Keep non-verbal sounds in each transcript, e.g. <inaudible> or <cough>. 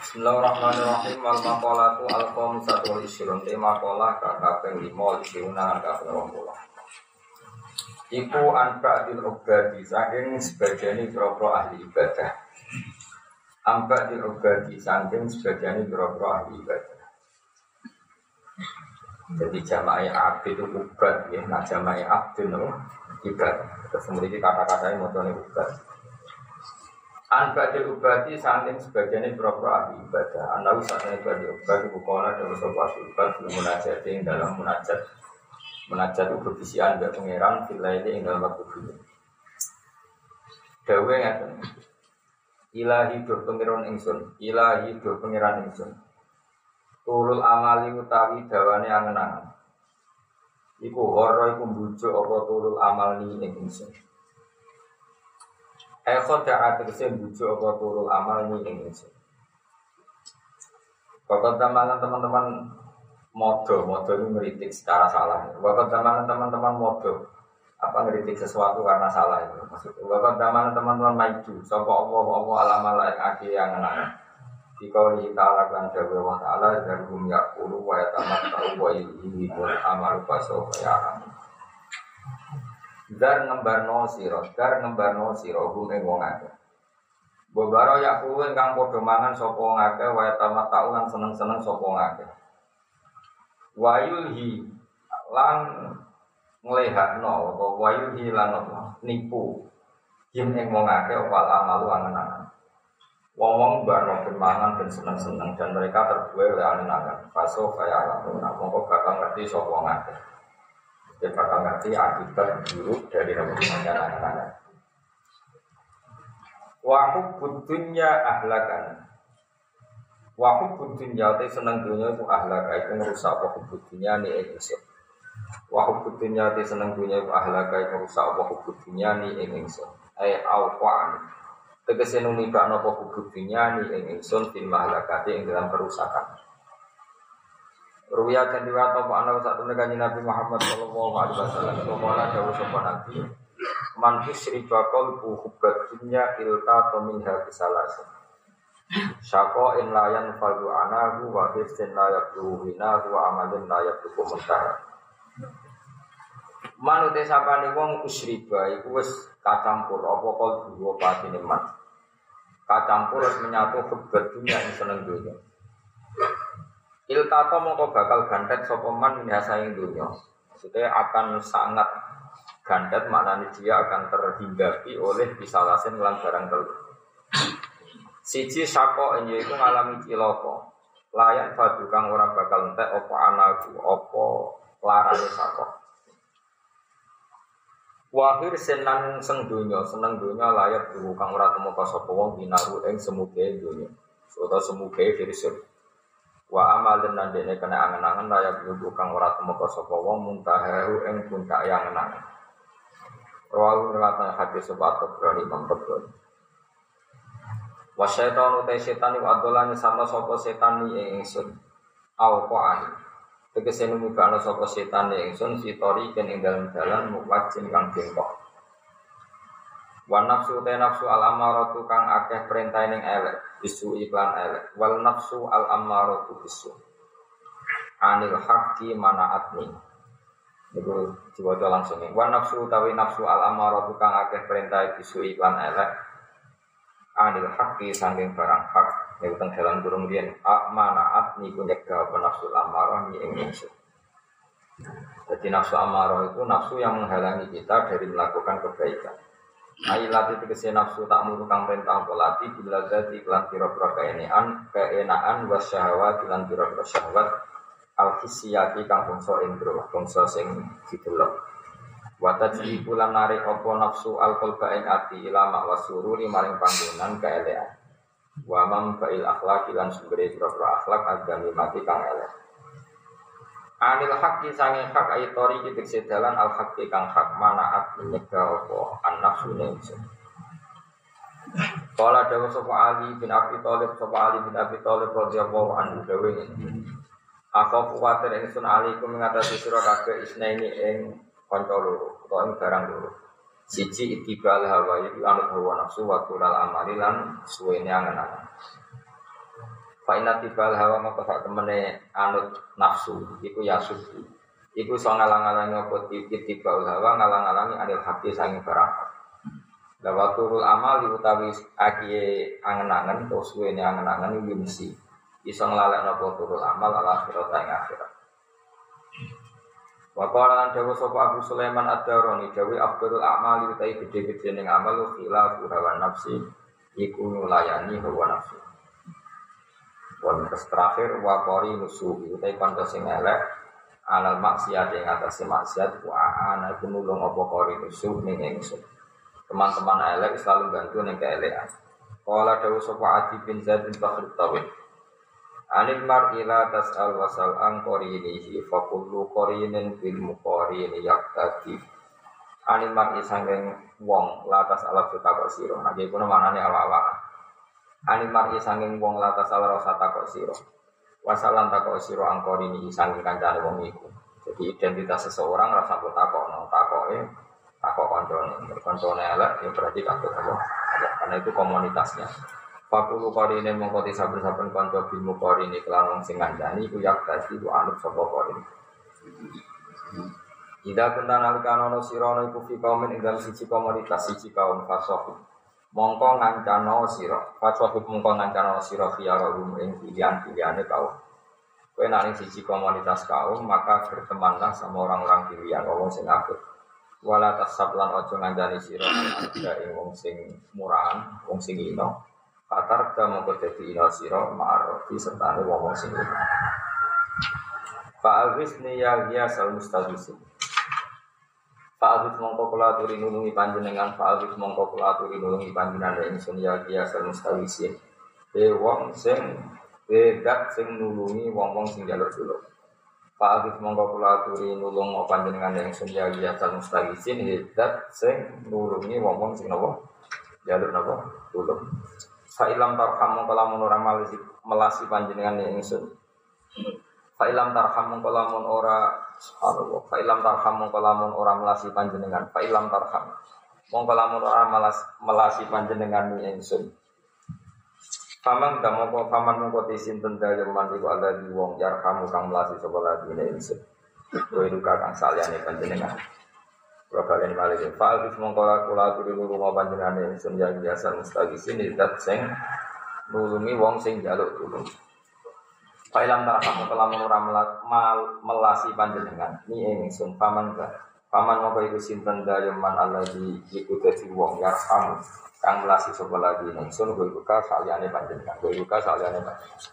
Bismillahirrahmanirrahim. Wal maqalatu al qamisatu wal isyrun. Te maqalah kaping 5 isyrun lan kaping 20 Iku anfa'dil ubadi. Saking sebagian boro ahli ibadah. Anfa'dil ubadi. Saking sebagian boro ahli ibadah. Jadi jama'i abdi itu ubad ya, nah jama'i abdi itu ibad Terus kemudian kata-katanya mau ubad An badil ubati sebagian berapa ahli ibadah. Anda usah ibadi ubati bukola dan sobat ibadah belum munajat yang dalam munajat. Munajat itu berbisian dari pangeran villa ini yang dalam waktu dulu. Dawe ngaten. Ilahi do pangeran ingsun, ilahi do pangeran ingsun. Tulul amali utawi dawane angen-angen. Iku horo iku bujuk apa tulul amal ingsun. Eko da'a tegesi bujuk apa turul amal ini Indonesia Bapak teman teman-teman modo, modo ini ngeritik secara salah. Bapak teman teman-teman modo, apa ngeritik sesuatu karena salah itu maksudnya. Bapak teman teman-teman maju, sopo Allah Allah alam yang aki yang enak. Jika ini ta'ala kan jawa wa ta'ala dan hum yakulu wa yatamat ta'u wa ilihi wa amal fasofa ya Dar ngembarno sira, dar ngembarno sira hum ing wong akeh. Bobaro ya kuwi kang padha mangan sapa wong akeh wa tamat lan seneng-seneng sapa wong akeh. Wayulhi lan nglehakno apa wayulhi lan nipu yen ing wong akeh wal amalu angen-angen. Wong-wong barno mangan dan seneng-seneng dan mereka terbuai oleh angen-angen. Faso kaya alam, mongko bakal ngerti sapa wong akeh. Dia bakal ngerti akibat buruk dari rebutannya anak-anak. Wahub butunya ahlakan. Wahub butunya itu seneng dunia itu ahlaka itu merusak wahub butunya nih ingsun. Wahub butunya itu seneng dunia itu ahlaka itu merusak wahub butunya nih ingsun. Ay awfa'an. Tegese numibak nopo butunya nih ingsun tim ahlakati yang dalam kerusakan. Ruya dan riwayat apa? Anda saat itu Nabi Muhammad Shallallahu Alaihi Wasallam. Ke mana jauh sopan Nabi? Man isriba qalbu hubbat dunya ilta tominha bisalasin Syako in layan fadu anahu wa hifzin la yabduhu hinahu wa amalin la yabduhu muntara Man uti sapani wong usriba iku wis kacampur apa qalbu wa patine man? Kacampur wis menyatu hubbat dunya ing seneng dunya Iltata mongko bakal gantet sopeman ini yang dunia. Maksudnya akan sangat gantet maknanya dia akan terhinggapi oleh pisalasin lan barang telur. Siji sako ini itu ngalami ciloko. Layan fadu kang ora bakal entek opo anaku opo larane sako. Wahir senang seng dunya, seneng dunya layak dulu kang ora temu sapa wong binaru ing semuge dunya. Utawa semuge virus Wa amal dan nandene kena angen-angen layak nyubu kang ora temeka sapa wong muntahahu ing puncak yang angen-angen. Rawu ngelatan hadis sebab berani mangkebun. Wa syaitan utai setan iku adolane sama sapa setan ing ingsun. Aw qani. Tegese numibakno sapa setan ing ingsun sitori ken ing dalem dalan muwajin kang bengkok. Wan nafsu te nafsu al amaratu kang akeh perintah ning elek, bisu iklan elek. Wal nafsu al amaratu bisu. Anil haqqi manaatni. Itu diwaca langsung. Wan nafsu utawi nafsu al amaratu kang akeh perintah bisu iklan elek. Anil haqqi sanging barang hak. Niku teng dalam durung riyen manaat niku nyegah nafsu al amarah ni ing Jadi nafsu amarah itu nafsu yang menghalangi kita dari melakukan kebaikan. Ailati tegese nafsu tak muru kang perintah polati bila jadi iklan pira-pira keenaan keenaan was syahwat iklan pira-pira syahwat al kang bangsa indra bangsa sing didelok. Wa tajri pulan narik apa nafsu al qalba ing ilama wasururi maring panggonan keelean wa mam fa'il akhlaq lan sumbere pira-pira akhlak agami mati kang elek Anil haqqi sange hak ayi tori kitik sedalan al haqqi kang hak manaat menyegah opo an nafsu ingsun. Kala dawa sapa Ali bin Abi Thalib sapa Ali bin Abi Thalib radhiyallahu anhu dawe ngene. Aku kuwatir ingsun alaikum ngatasi sira kabeh isnaini ing kanca loro utawa ing barang loro. Siji itibal hawa iku anut hawa nafsu wa tulal amali lan suwene angen-angen. Fa'inat tibal hawa maka sak temene anut nafsu iku ya suci. Iku so ngalang-alangi apa tibal hawa ngalang-alangi anil hati sangi barang. Lah waktu amal utawi akie angen-angen terus suwene angen-angen yumsi. Iso nglalekno apa turul amal ala akhirat ing akhirat. Wa qala lan dawa sapa Abu Sulaiman Ad-Darani dawi afdalul a'mali utai gede-gede ning amal khilafu hawa nafsi iku nulayani hawa nafsi. Wan terus terakhir wa qori nusuhi utai kanca sing elek alal maksiat ing atas maksiat wa ana iku nulung apa qori nusuh ning ingsun. Teman-teman elek selalu bantu ning keelekan. Qala dawu sapa Adi bin Zaid bin Bakhr Tawid. Anil mar'i tas'al wasal an qarinihi fa kullu qarinin bil muqarini yaqtadi. Anil mar'i sanging wong la tas'al takok sira. Nah iki kuwi manane awak-awak. Ani mar'i sanging wong lata salah rasa takok siro. Wasalan takok siro angkor ini sanging kancane wong iku. Jadi identitas seseorang rasa buat takok no takok eh takok koncone. Koncone elek ya berarti takut apa? Karena itu komunitasnya. Fakulu kori ini mengkoti saben-saben konco bimu kori ini kelan wong sing ngandani Iku yak dadi ku anut sopo kori Ida kentan alikanono sirono iku fi kaumin ing siji komunitas siji kaum fasohum mongko ngancano sira. Fatwa mongko ngancano sira khiyara ing pilihan-pilihane kaum. Kowe nang siji komunitas kaum maka bertemanlah sama orang-orang pilihan wong sing apik. Wala tasab lan aja ngandani sira ada ing wong sing murahan wong sing ino. Katar da mongko dadi ino sira ma'arofi serta wong sing ino. Fa'awis niyal sal mustagisin Fa'alif mongko kula aturi nulungi panjenengan Fa'alif mongko kula aturi nulungi panjenengan ya ingsun ya kiasa mustawisin De wong sing Bedat sing nulungi wong-wong sing jalur dulu Fa'alif mongko kula aturi nulung panjenengan ya ingsun ya kiasa mustawisin Bedat sing nulungi wong-wong sing nopo? Jalur nopo? Dulu Fa'ilam tarham mongko lamun ora melasi panjenengan ya ingsun. Fa'ilam tarham mongko lamun ora Subhanallah. Fa ilam tarham mongko lamun ora melasi panjenengan. Fa ilam tarham. Mongko lamun ora melas, melasi panjenengan ni ingsun. Faman ta mongko faman mongko tisin tenda man iku di wong yarhamu kang melasi sapa lagi ni ingsun. Kowe duka kang saliyane panjenengan. Kula kalian balik. Fa alif mongko kula aturi rumah panjenengan ingsun yang biasa mustagisin idat sing nulungi wong sing jaluk tulung. Failam tarakamu telah menurah melasi panjenengan. Ini sun paman ga Paman mau iku sinten dayaman Allah di iku dadi wong yarham Kang melasi sopa lagi? Sun gue buka saliyane panjenengan. Gue buka saliyane panjenengan.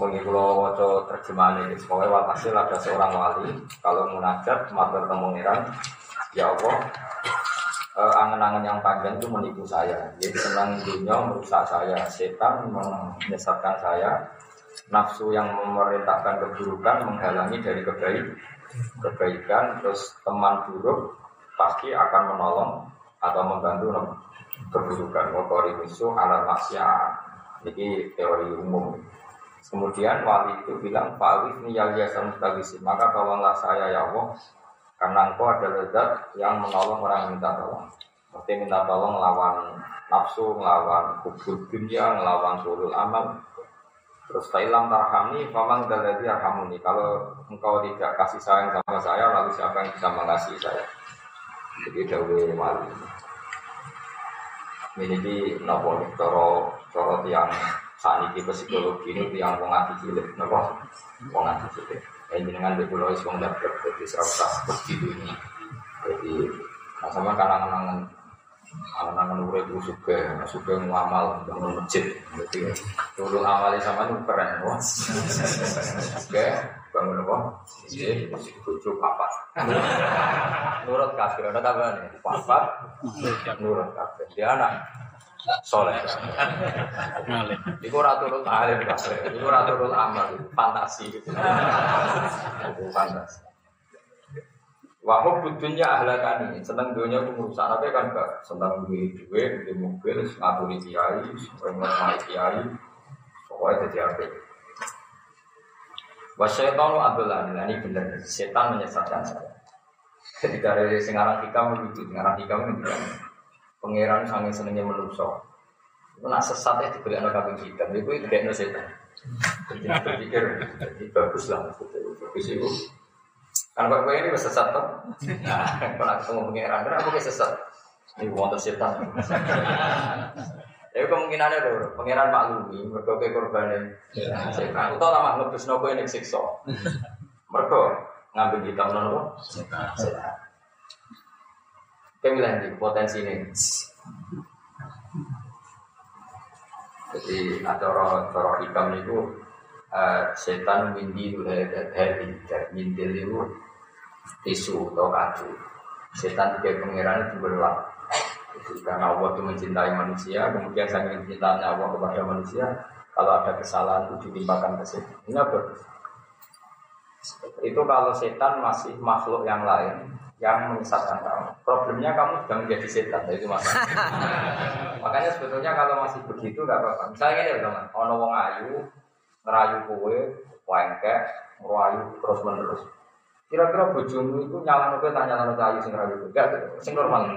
Mungkin kalau terjemahan ini. Pokoknya walhasil ada seorang wali. Kalau munajat matur temu Ya Allah uh, angan-angan yang panjang itu menipu saya. Jadi senang dunia merusak saya, setan menyesatkan saya, nafsu yang memerintahkan keburukan menghalangi dari kebaik, kebaikan, terus teman buruk pasti akan menolong atau membantu keburukan. Wakori musuh ala maksiat. Jadi teori umum. Kemudian wali itu bilang, Pak ini yang biasa mustagisin, maka tolonglah saya ya Allah karena engkau adalah zat yang menolong orang minta tolong. Mesti minta tolong lawan nafsu, melawan kubur dunia, melawan sulul amal. Terus Thailand tarhami, famang daladi arhamuni. Kalau engkau tidak kasih sayang sama saya, lalu siapa yang bisa mengasihi saya? Jadi dawe wali. Ini nopo coro coro tiang saat ini psikologi ini tiang wong cilik, nopo wong ati cilik. Yang jenengan di pulau itu nggak jadi serasa begitu ini. Jadi nah sama kalangan Anak-anak urip itu suka, suka ngamal bangun masjid. Jadi dulu awalnya sama itu keren, wah. Oke, bangun apa? Iya, tujuh papa. Nurut kafir, ada kabar nih? Papa, nurut kafir. Dia anak soleh. Iku raturul alim kafir. Iku amal, fantasi. Itu fantasi. Wahub butuhnya ahlakani, seneng dunia aku merusak apa kan gak seneng duit duit, di mobil, ngaturi kiai, pengen kiai, pokoknya jadi apa? Wasyaitan adalah ini benar, setan menyesatkan saya. Ketika dari singarang hikam begitu, singarang hikam itu pangeran sangat senengnya menuso. Nak sesat ya dibeli anak kambing hitam, itu itu kayak setan. Jadi berpikir, jadi bagus lah. Bagus itu. Kan kok ini sesat toh? Nah, kalau ketemu pengiran, kenapa kayak sesat? Ini wonten setan. Ya kemungkinannya tuh, pangeran maklumi, mereka ke korban setan. Utau lama ngebus nopo ini sikso. Mereka ngambil hitam nopo setan. Kayak di potensi ini. Jadi cara cara hikam itu uh, setan mindi dari mindil itu tisu atau kacu. Setan tiga pengiran itu berlaku itu karena Allah itu mencintai manusia, kemudian sangat mencintainya Allah kepada manusia. Kalau ada kesalahan itu ditimpakan ke setan. Itu kalau setan masih makhluk yang lain yang menyesatkan kamu. Problemnya kamu sudah menjadi setan, itu masalah. <laughs> Makanya sebetulnya kalau masih begitu nggak apa-apa. Misalnya ini teman, ono wong ayu ngerayu kue, wengke, ngerayu terus menerus. Kira-kira bojomu itu nyala kowe tanya nyala ayu sing ngerayu kowe. Enggak, sing normal.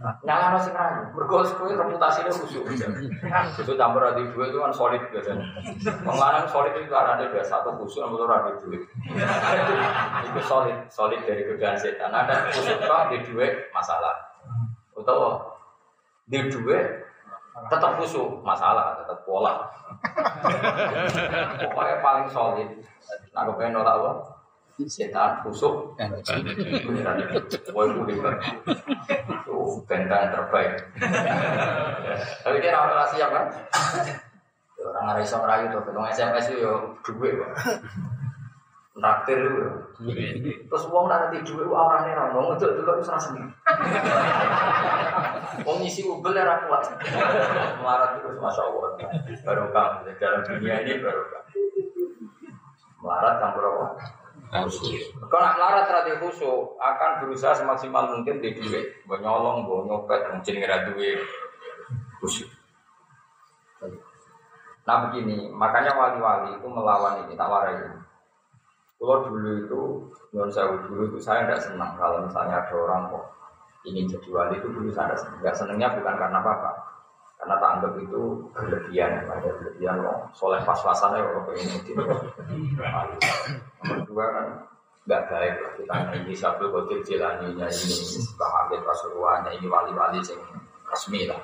Nyala sing rayu, mergo kowe reputasinya khusyuk. Itu campur adi dua itu kan solid biasanya. Pengelarang solid itu ada dua satu khusyuk nomor adi dua. Itu solid, solid dari godaan setan. Ada khusyuk kok di dua masalah. Utawa di dua tetap khusyuk masalah, tetap pola. Pokoknya paling solid. Nah, kepengen nolak apa? Setan busuk. Woi kuning itu bentang terbaik. Tapi dia orang siap kan? Orang nggak bisa merayu tuh. Ketemu SMS itu yo duit kok Naktir itu terus uang nanti duit uang orangnya ramong itu dulu itu serasa sendiri. Uang ngisi ubel ya kuat melarat terus masya allah. Baru kamu dalam dunia ini baru kamu. Melarat campur apa kalau nak melarat terhadap khusyuk akan berusaha semaksimal mungkin di duit, mau nyolong, mau nyopet, mungkin duit. Khusyuk. Nah begini, makanya wali-wali itu melawan ini, tak warai. Kalau dulu itu, non saya dulu itu saya tidak senang kalau misalnya ada orang kok ingin jadi wali itu dulu saya tidak senangnya bukan karena apa-apa, karena tak anggap itu berlebihan, ada berlebihan loh. Soleh pas-pasan ya kalau pengen itu. Nomor dua kan nggak baik lah kita ini sabtu kotir jilaninya ini bahagia pasuruannya ini wali-wali yang resmi lah.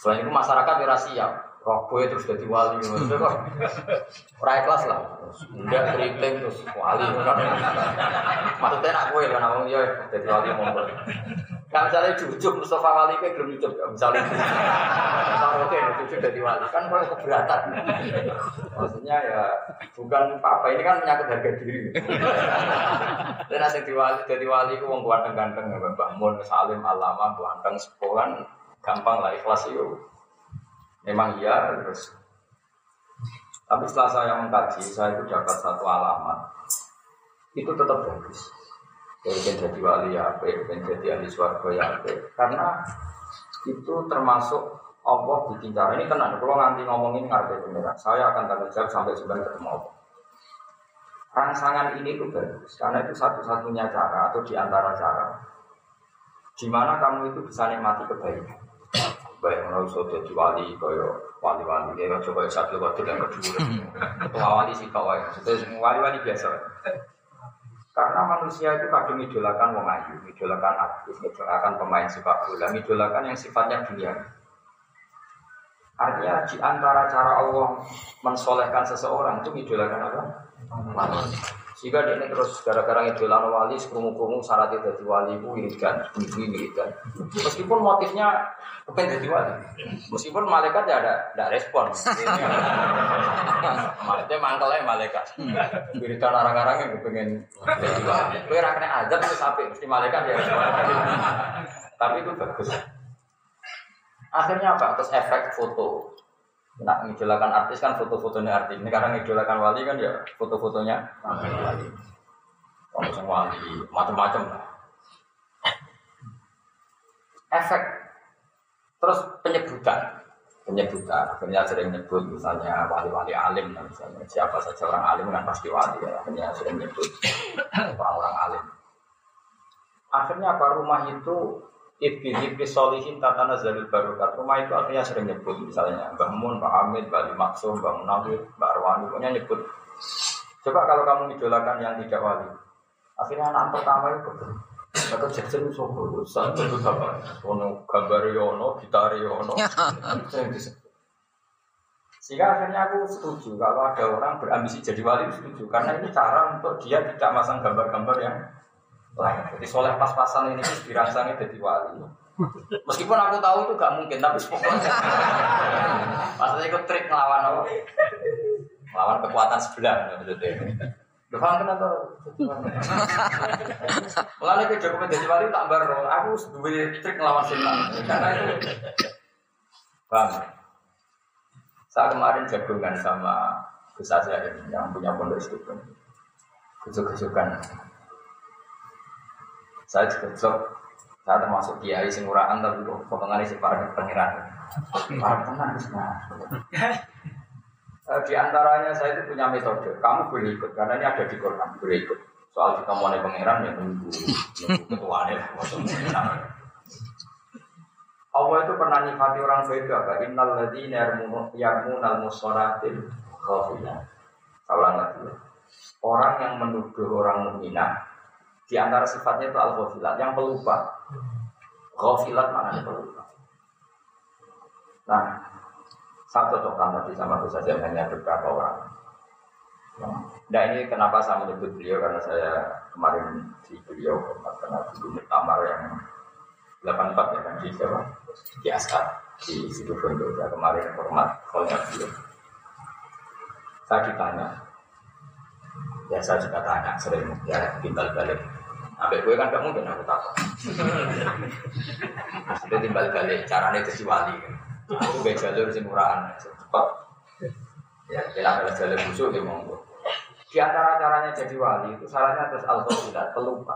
Selain itu masyarakat ya siap. Gue terus jadi wali gitu kok. Ora kelas lah. Enggak keriting terus wali kan. Maksudnya nak gue kan ngomong ya jadi wali mau. Kalau misalnya cucu Mustafa Wali kayak belum cucu, misalnya oke cucu jadi wali kan kalau keberatan. Maksudnya ya bukan apa ini kan menyangkut harga diri. Dan asing diwali jadi wali itu mau ganteng-ganteng ya Mbak Mun Salim Alama ganteng sekolah gampang lah ikhlas itu. Memang iya terus. Tapi setelah saya mengkaji, saya itu dapat satu alamat. Itu tetap bagus pengen jadi wali ya pengen jadi ahli suarga ya karena itu termasuk Allah cara ini tenang kalau nanti ngomongin ngerti beneran. Saya akan tanggung jawab sampai sebenarnya ketemu Allah. Rangsangan ini itu bagus karena itu satu-satunya cara atau di antara cara Gimana kamu itu bisa nikmati kebaikan. Baik menurut sudah jadi wali koyo wali-wali ya coba satu waktu yang kedua. <laughs> Ketua wali sih kau ya wali-wali biasa karena manusia itu kadang idolakan wong ayu, idolakan artis, idolakan pemain sepak bola, idolakan yang sifatnya dunia. Artinya di antara cara Allah mensolehkan seseorang itu idolakan apa? Manusia. Jika dia ini terus gara-gara idolan wali, sekrumu-krumu syarat jadi wali itu wiridan, ini wiridan. Meskipun motifnya bukan jadi wali, meskipun malaikat ya ada, ada respon. <laughs> Maksudnya mangkelnya malaikat. Wiridan orang-orang yang pengen jadi wali. Rakyatnya aja tuh sampai mesti malaikat ya. Tapi itu bagus. Akhirnya apa? Terus efek foto. Nak ngidolakan artis kan foto-fotonya artis. Ini karena ngidolakan wali kan ya foto-fotonya wali. Kalau wali, macam-macam Efek. Terus penyebutan. Penyebutan. Akhirnya sering nyebut misalnya wali-wali alim. Misalnya siapa saja orang alim kan pasti wali. Ya. Akhirnya sering nyebut orang-orang alim. Akhirnya apa rumah itu Ibni solihin tatana zalil barokat Rumah itu artinya sering nyebut Misalnya Mbak Mun, Mbak Hamid, Mbak Ali Maksum, Mbak Munawir, Mbak Arwani Pokoknya nyebut. Coba kalau kamu idolakan yang tidak wali Akhirnya anak pertama itu Kata Jackson itu sopo itu apa? Ono gambar yono, gitar yono <laughs> Sehingga akhirnya aku setuju Kalau ada orang berambisi jadi wali setuju. Karena ini cara untuk dia tidak masang gambar-gambar yang lain. Jadi soleh pas-pasan ini dirangsangnya jadi wali. Meskipun aku tahu itu gak mungkin, tapi pokoknya maksudnya ikut trik melawan apa? Melawan kekuatan sebelah, maksudnya. Lu paham kenapa? Mulai ke Jokowi jadi wali tak baru, aku dua trik melawan setan. Karena itu, paham? Saya kemarin jagungan sama Gus Azhar yang punya pondok itu, Kejuk-kejukan saya juga sok saya termasuk kiai sing uraan tapi kok potongan isi para pangeran. Para tenang eh, Di antaranya saya itu punya metode. Kamu boleh ikut karena ini ada di Quran. Boleh ikut. Soal kita mau pangeran ya nunggu ketuanya lah. Allah itu pernah nyifati orang baik apa? Innal ladzina yarmunal musolatil khafiyah. Salah lagi. Orang yang menuduh orang mukminah di antara sifatnya itu al-ghafilat, yang pelupa. Ghafilat mana pelupa. Nah, saya cocokkan tadi sama Gus saja hanya beberapa orang. Nah ini kenapa saya menyebut beliau? Karena saya kemarin di beliau karena dulu tamar yang 84 ya kan? Di Jawa di Askar. Di situ Bondo. Ya kemarin format kolnya beliau. Saya ditanya, ya saya juga tanya sering ya timbal balik Sampai gue kan gak mungkin aku takut. Maksudnya timbal balik caranya jadi wali. Aku gak jalur sing murahan. Cepat. Ya, kita ada jalur busuk ya monggo. Di antara caranya jadi wali itu salahnya terus al tidak pelupa.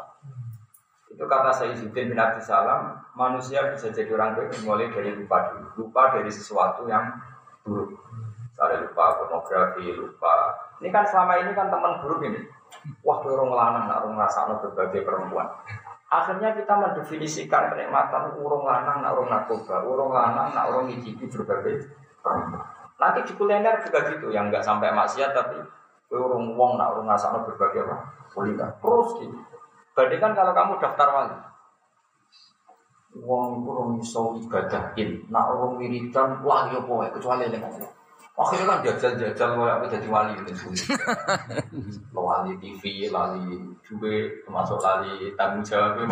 Itu kata Sayyidina bin Abi Salam, manusia bisa jadi orang baik dimulai dari lupa dulu. Lupa dari sesuatu yang buruk. Misalnya lupa pornografi, lupa. Ini kan selama ini kan teman buruk ini Wah, orang lanang nak orang ngrasakno berbagai perempuan. Akhirnya kita mendefinisikan kenikmatan urung lanang nak urung narkoba, urung lanang nak urung ngicipi berbagai perempuan. Nanti di kuliner juga gitu, yang nggak sampai maksiat tapi urung wong nak urung ngrasakno berbagai? Kuliner. Terus gitu. Bandingkan kalau kamu daftar wali. Wong urung iso ibadahin, nak urung wiridan, wah yo poe kecuali dengan Akhirnya kan jajal-jajal kayak aku jadi wali itu <laughs> Wali TV, lali juga termasuk lali tanggung jawab. <laughs>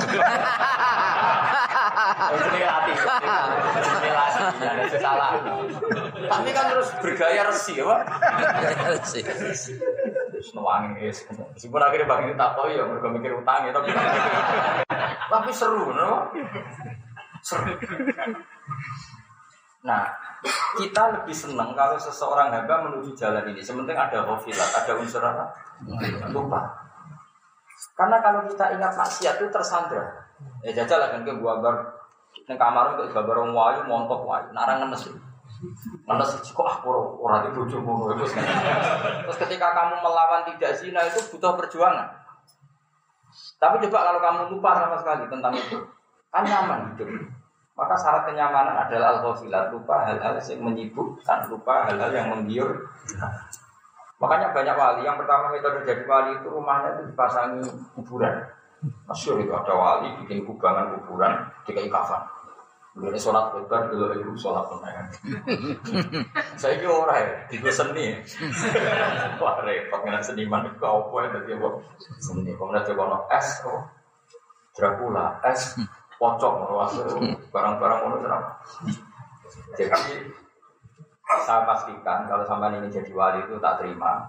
Itu dia hati, ada salah. Tapi kan terus bergaya resi, ya pak? Resi. Terus nuangin es. Meskipun akhirnya bagi tak tahu ya, mereka mikir utang ya, tapi tapi seru, no? Seru. Nah, kita lebih senang kalau seseorang hamba menuju jalan ini. Sementing ada hofilat, ada unsur apa? Lupa. Karena kalau kita ingat maksiat itu tersandra. Ya jajal kan ke gua bar neng kamar untuk gambar orang wayu montok wayu, narang ngenes. Ngenes kok aku orang di bojo ngono terus. Terus ketika kamu melawan tidak zina itu butuh perjuangan. Tapi coba kalau kamu lupa sama sekali tentang itu, kan nyaman hidup. Maka syarat kenyamanan adalah al-ghafilat, lupa hal-hal yang menyibukkan, lupa hal-hal yang menggiur. Makanya banyak wali, yang pertama metode jadi wali itu rumahnya itu dipasangi kuburan. Masyur itu ada wali bikin kubangan kuburan, dikai kafan. Ini sholat lebar, dulu ibu sholat penayan. <laughs> Saya ini orang ya, tiga seni. <laughs> Wah repot, nggak seniman itu apa ya, tadi apa? Seni, kemudian coba es, oh. Dracula, es, pocok barang-barang ono Jadi saya pastikan kalau sampai ini jadi wali itu tak terima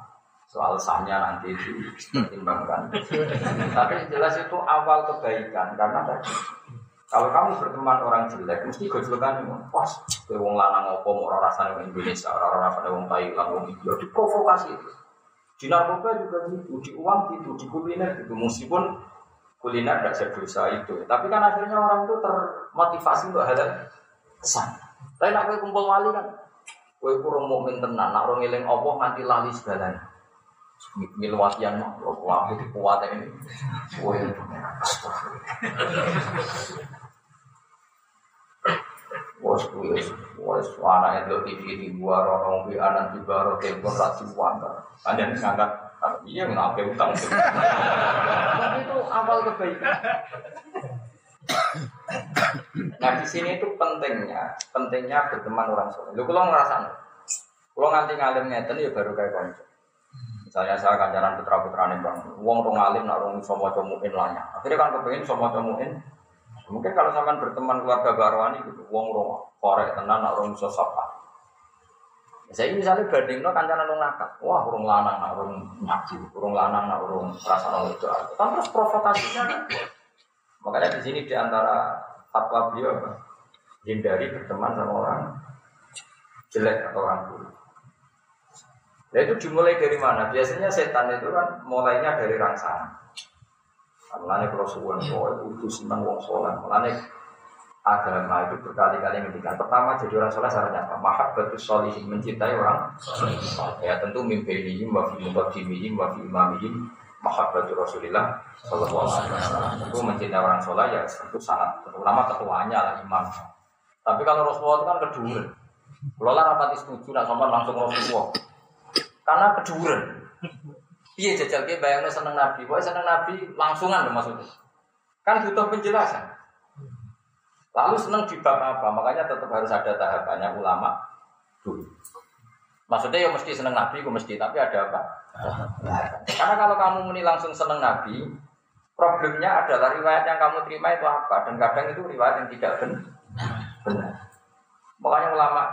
soal sahnya nanti dipertimbangkan. Tapi jelas itu awal kebaikan karena tadi kalau kamu berteman orang jelek, mesti gojlokan pas wong lanang opo orang rasanya wong Indonesia, orang rasanya wong Thailand, wong India, diprovokasi itu. Di narkoba juga gitu, di uang gitu, di kuliner gitu, meskipun kuliner tidak jadi dosa itu. Tapi kan akhirnya orang itu termotivasi untuk hal kesan. Tapi nak kue kumpul wali kan, kue kurang mukmin tenan, nak orang ngiling Allah nganti lali segalanya. Milwatian mah, wah itu kuat ini. Kue Wes kuwi wes anak yang TV di buah rono wi anak di baro tempon rasi wanda. Ada ngangkat iya ngapa utang. Tapi itu awal kebaikan. Nah di sini itu pentingnya, pentingnya berteman orang soleh. Lu kalau ngerasa, kalau nganti ngalim ngeten ya baru kayak konco. Misalnya saya kancaran putra putra nih bang, uang rong alim nak rong semua cemuin lahnya. Akhirnya kan kepengen semua cemuin. Mungkin kalau sampai berteman keluarga barwani gitu, uang rong korek tenan nak rong sosapa. Saya misalnya banding no kancaran rong nakal, wah rong lanang nak rong ngaji, rong lanang nak rong perasaan itu. Kan terus provokasinya kan. Makanya di sini di antara fatwa beliau hindari berteman sama orang jelek atau orang buruk. Nah itu dimulai dari mana? Biasanya setan itu kan mulainya dari rangsangan. Mulanya kalau suwon itu senang wong soleh. Mulanya agama itu berkali-kali ngendikan. Pertama jadi orang soleh syaratnya apa? Mahabbatus solihin mencintai orang Ya tentu mimpinihim wa fi muqaddimihim wa fi imamihim mahabbatu Rasulillah sallallahu alaihi wasallam. Itu mencintai orang soleh ya tentu sangat terutama ketuanya lah imam. Tapi kalau Rasulullah itu kan kedua. Kalau lah rapati setuju nak langsung Rasulullah. Karena keduren. Iya jajal ke bayangnya seneng Nabi. Wah seneng Nabi langsungan loh maksudnya. Kan butuh penjelasan. Lalu seneng di bab apa? Makanya tetap harus ada tahapannya ulama dulu. Maksudnya ya mesti seneng Nabi, aku mesti. Tapi ada apa? Karena kalau kamu muni langsung seneng Nabi, problemnya adalah riwayat yang kamu terima itu apa? Dan kadang itu riwayat yang tidak benar. Makanya ulama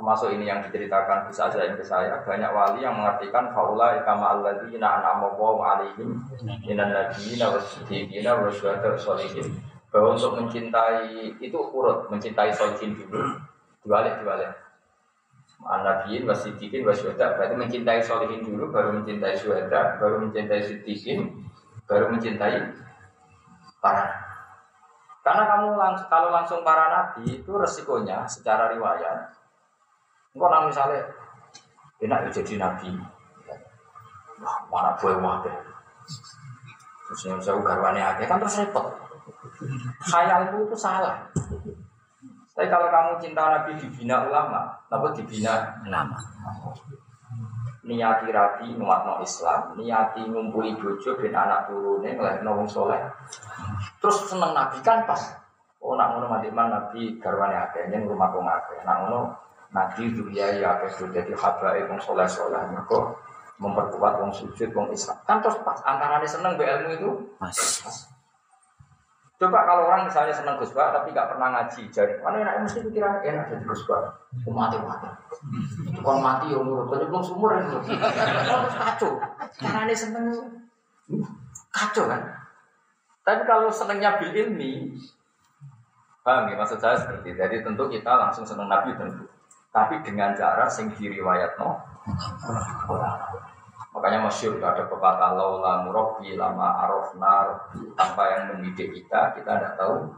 termasuk ini yang diceritakan bisa saja ke saya. Banyak wali yang mengartikan faula ikama alladzina an'ama Allahu alaihim minan nabiyina wasiddiqina wasyuhada sholihin. Bahwa untuk mencintai itu urut mencintai sholihin dulu. Dibalik dibalik. An-Nabiyin wasiddiqin wasyuhada berarti mencintai sholihin dulu baru mencintai syuhada baru mencintai siddiqin baru mencintai para karena kamu langsung, kalau langsung para nabi itu resikonya secara riwayat Engkau nang misalnya enak ya jadi nabi. Wah, mana boleh wae. Terus yang saya garwane akeh kan terus repot. Khayalmu itu salah. Tapi kalau kamu cinta Nabi dibina ulama, apa dibina Lama. niati rapi no Islam, niati ngumpuli bojo ben anak turune ngelahirno wong soleh. Terus seneng Nabi kan pas. Oh nak ngono mandiman Nabi garwane akeh nyen rumah kong akeh. Nak ngono Nabi dunia ya apa sudah jadi habaib wong soleh soleh. Mereka memperkuat wong sujud wong Islam. Kan terus pas antara seneng be ilmu itu? Mas. coba kalau orang misalnya seneng Gus tapi gak pernah ngaji jadi mana enak mesti pikiran enak jadi Gus Bah mati mati. Itu kan mati ya umur. Banyak belum sumur itu terus kacau. Caranya seneng. Kacau kan? Tapi kalau senengnya bil ilmi paham ya maksud saya seperti jadi tentu kita langsung seneng Nabi tentu tapi dengan cara sing diriwayat no makanya masyur ada pepatah laula murabbi lama arafna tanpa yang mendidik kita kita tidak tahu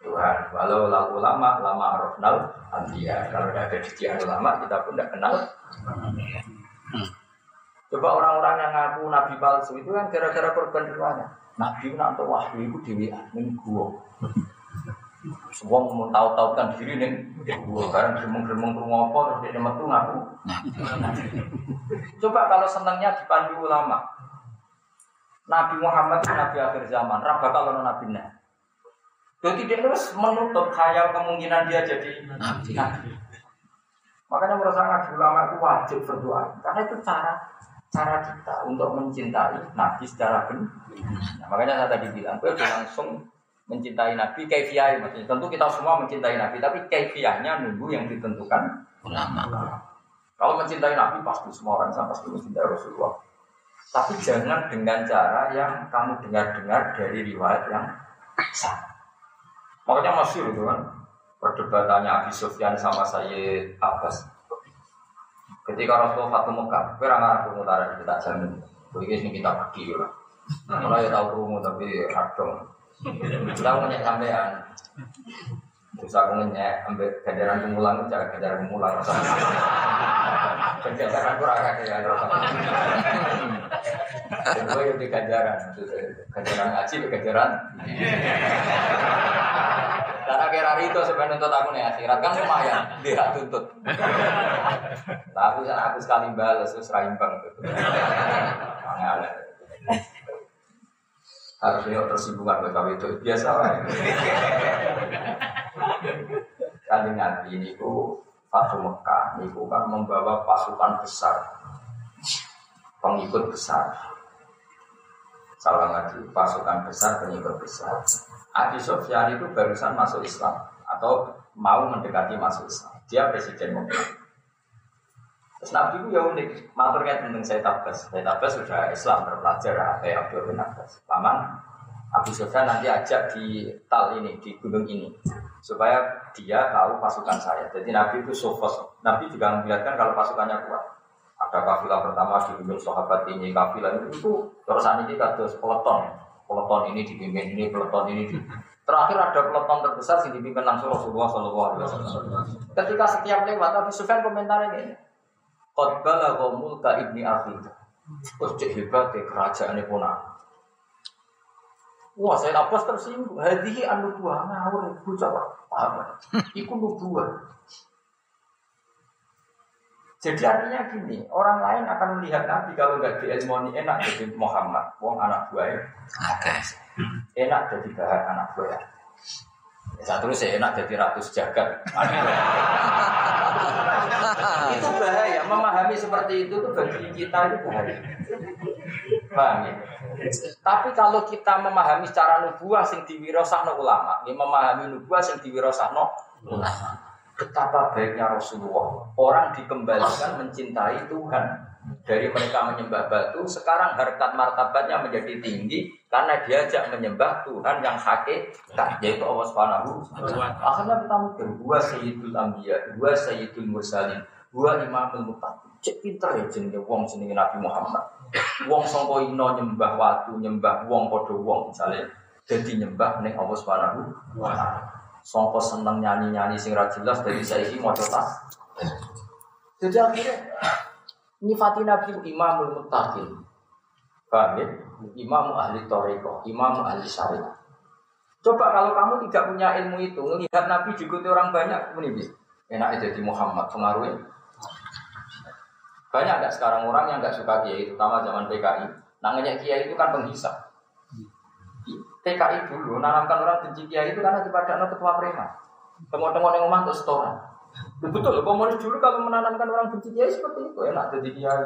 Tuhan. Walau la ulama lama arafnal anbiya. Kalau tidak ada didikan ulama kita pun tidak kenal. Coba orang-orang yang ngaku nabi palsu itu kan gara-gara korban riwayat. Nabi nak untuk wahyu itu dewi ning semua mau tahu-tahu kan diri nih, sekarang geremeng-geremeng rumah apa terus dia metu ngaku. Coba kalau senangnya dipandu ulama, Nabi Muhammad Nabi akhir zaman, raba kalau Nabi nah. Jadi dia terus menutup khayal kemungkinan dia jadi Nabi. Makanya menurut saya ulama itu wajib berdoa, karena itu cara cara kita untuk mencintai Nabi secara benar. Makanya saya tadi bilang, gue langsung mencintai Nabi kaifiah maksudnya. Tentu kita semua mencintai Nabi tapi kaifiahnya nunggu yang ditentukan Ulama. kalau mencintai Nabi pasti semua orang sama pasti mencintai Rasulullah. Tapi jangan dengan cara yang kamu dengar-dengar dari riwayat yang sah. Makanya masih itu kan? Perdebatannya Abi Sufyan sama Sayyid Abbas. Ketika Rasulullah Fatum Mekah kira ngarah mutara kita jamin. Begini kita pergi lah Kalau ya tahu rumu tapi radong kita nyek sampean. Terus aku ngenyek, ambil ganjaran pengulang, cara ganjaran pengulang. Ganjaran kurang kakek ya. Gue yang ganjaran, ganjaran ngaji, ganjaran. Karena kira itu sebenarnya nuntut aku nih akhirat kan lumayan, dia tuntut. Tapi aku sekali balas terus raimbang gitu. Harusnya tersinggungan dengan itu biasa lah. <laughs> Kanjeng Nabi ini ku Fatu Mekah ini kan membawa pasukan besar, pengikut besar. Salah lagi pasukan besar, pengikut besar. Abi Sofyan itu barusan masuk Islam atau mau mendekati masuk Islam. Dia presiden Mekah. Terus Nabi itu ya unik, maturnya tentang saya tabas. Saya tabas sudah Islam terpelajar ya Abdul bin Abbas. Paman Abu Sofyan nanti ajak di tal ini, di gunung ini. Supaya dia tahu pasukan saya. Jadi Nabi itu sofos. Nabi juga memperlihatkan kalau pasukannya kuat. Ada kafilah pertama di gunung sahabat ini, kafilah itu, itu terus ini kados peleton. Peleton ini dipimpin ini, peleton ini di Terakhir ada peleton terbesar yang dipimpin langsung Rasulullah Shallallahu Alaihi Wasallam. Ketika setiap lewat Abu Sufyan komentar ini, Qadbala mulka ibni Akhid. Terus cek hebat ya kerajaan ini pun Wah, saya nafas tersinggung. Hadihi anu buah ngawur bocah apa? Iku nubuah. Jadi artinya gini, orang lain akan melihat Nabi kalau nggak diilmoni enak jadi Muhammad, wong anak buah. Oke. Enak jadi bahan anak buah. Ya, satu saya enak jadi ratus jagat. <laughs> itu bahaya. Memahami seperti itu tuh bagi kita itu bahaya. Paham ya? Tapi kalau kita memahami secara nubuah sing diwirosahno ulama, ini memahami nubuah sing diwirosahno ulama. Betapa baiknya Rasulullah. Orang dikembalikan mencintai Tuhan. Dari mereka menyembah batu, sekarang harkat martabatnya menjadi tinggi karena diajak menyembah Tuhan yang hakikat, yaitu Allah Subhanahu Akhirnya kita mikir, dua sayyidul anbiya, dua sayyidul mursalin, dua imamul muttaqin. Cek pinter ya jenenge wong jenenge Nabi Muhammad. Wong sangka ino nyembah watu, nyembah wong padha wong misalnya jadi nyembah ning Allah Subhanahu wa taala. Seneng nyanyi-nyanyi sing ra jelas dari saiki maca tas. Jadi akhirnya nyifati Nabi imamul muttaqin. Paham ya? Imam ahli toriko, imam ahli syariah. Coba kalau kamu tidak punya ilmu itu, melihat Nabi diikuti orang banyak, ini enak jadi Muhammad pengaruhnya banyak nggak sekarang orang yang nggak suka kiai, terutama zaman PKI. Namanya kiai itu kan penghisap. PKI dulu nanamkan orang benci kiai itu karena kepada ketua preman. Tengok-tengok yang ngomong untuk setoran. Betul, komunis dulu kalau menanamkan orang benci kiai seperti itu enak jadi kiai.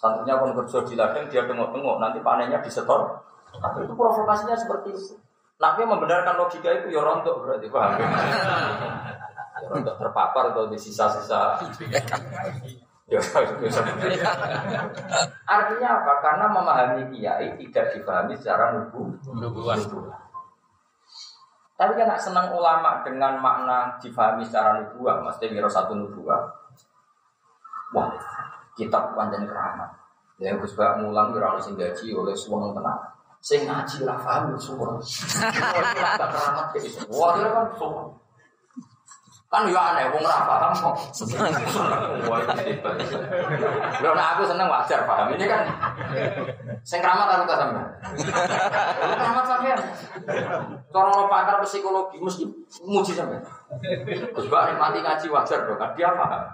Santunya pun kerja di ladang dia tengok-tengok nanti panennya disetor. Nah, itu provokasinya seperti itu. Nabi membenarkan logika itu ya rontok berarti paham. <laughs> Ya rontok terpapar atau di sisa-sisa Ya, Artinya apa? Karena memahami kiai tidak dipahami secara nubu. Tapi kan senang ulama dengan makna dipahami secara nubuah, mesti kira satu nubuah. Wah, kitab panjang keramat. Ya Gus Bak mulang kira sing gaji oleh semua tenang. Sing ngaji lah paham semua. <laughs> Wah, keramat kayak gitu. Wah, kan semua. Kan ya aneh, wong ora paham kok. <laughs> Lho nek aku seneng wajar paham. Ini kan sing kramat aku ta sampean. Kramat sampean. Cara lo pakar psikologi mesti muji sampean. Terus bak mati ngaji wajar dong, kan dia paham.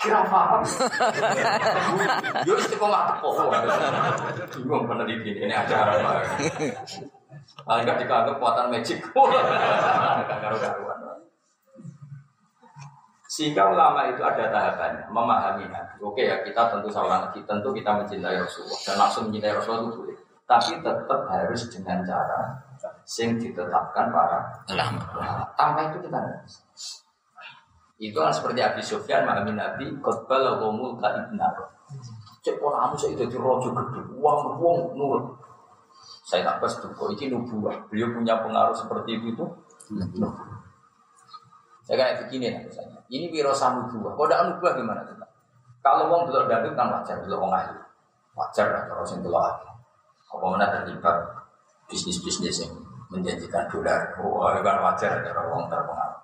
Kira paham. Yo kok nggak teko. Bingung peneliti ini acara apa. Paling dianggap kekuatan magic. <laughs> Gak karu-karuan. Sehingga ulama itu ada tahapannya, memahami Nabi. Oke ya, kita tentu salah lagi, tentu kita mencintai Rasulullah dan langsung mencintai Rasulullah itu boleh. Tapi tetap harus dengan cara sing ditetapkan para ulama. tanpa itu kita tidak Itu kan seperti Abi Sufyan memahami Nabi, khotbah lahumul ibnar. Cek orang saya itu rojo gede, uang uang nurut. Saya tak pas tuh, ini nubuah. Beliau punya pengaruh seperti itu itu. Ya kayak begini lah misalnya. Ini wiro nubuah. Kok ada nubuah gimana tuh? Kalau wong belok dandut kan wajar, belok wong ahli. Wajar lah kalau sing belok ahli. Apa mana terlibat bisnis-bisnis yang menjanjikan dolar. Oh, kan wajar kalau wong terpengaruh.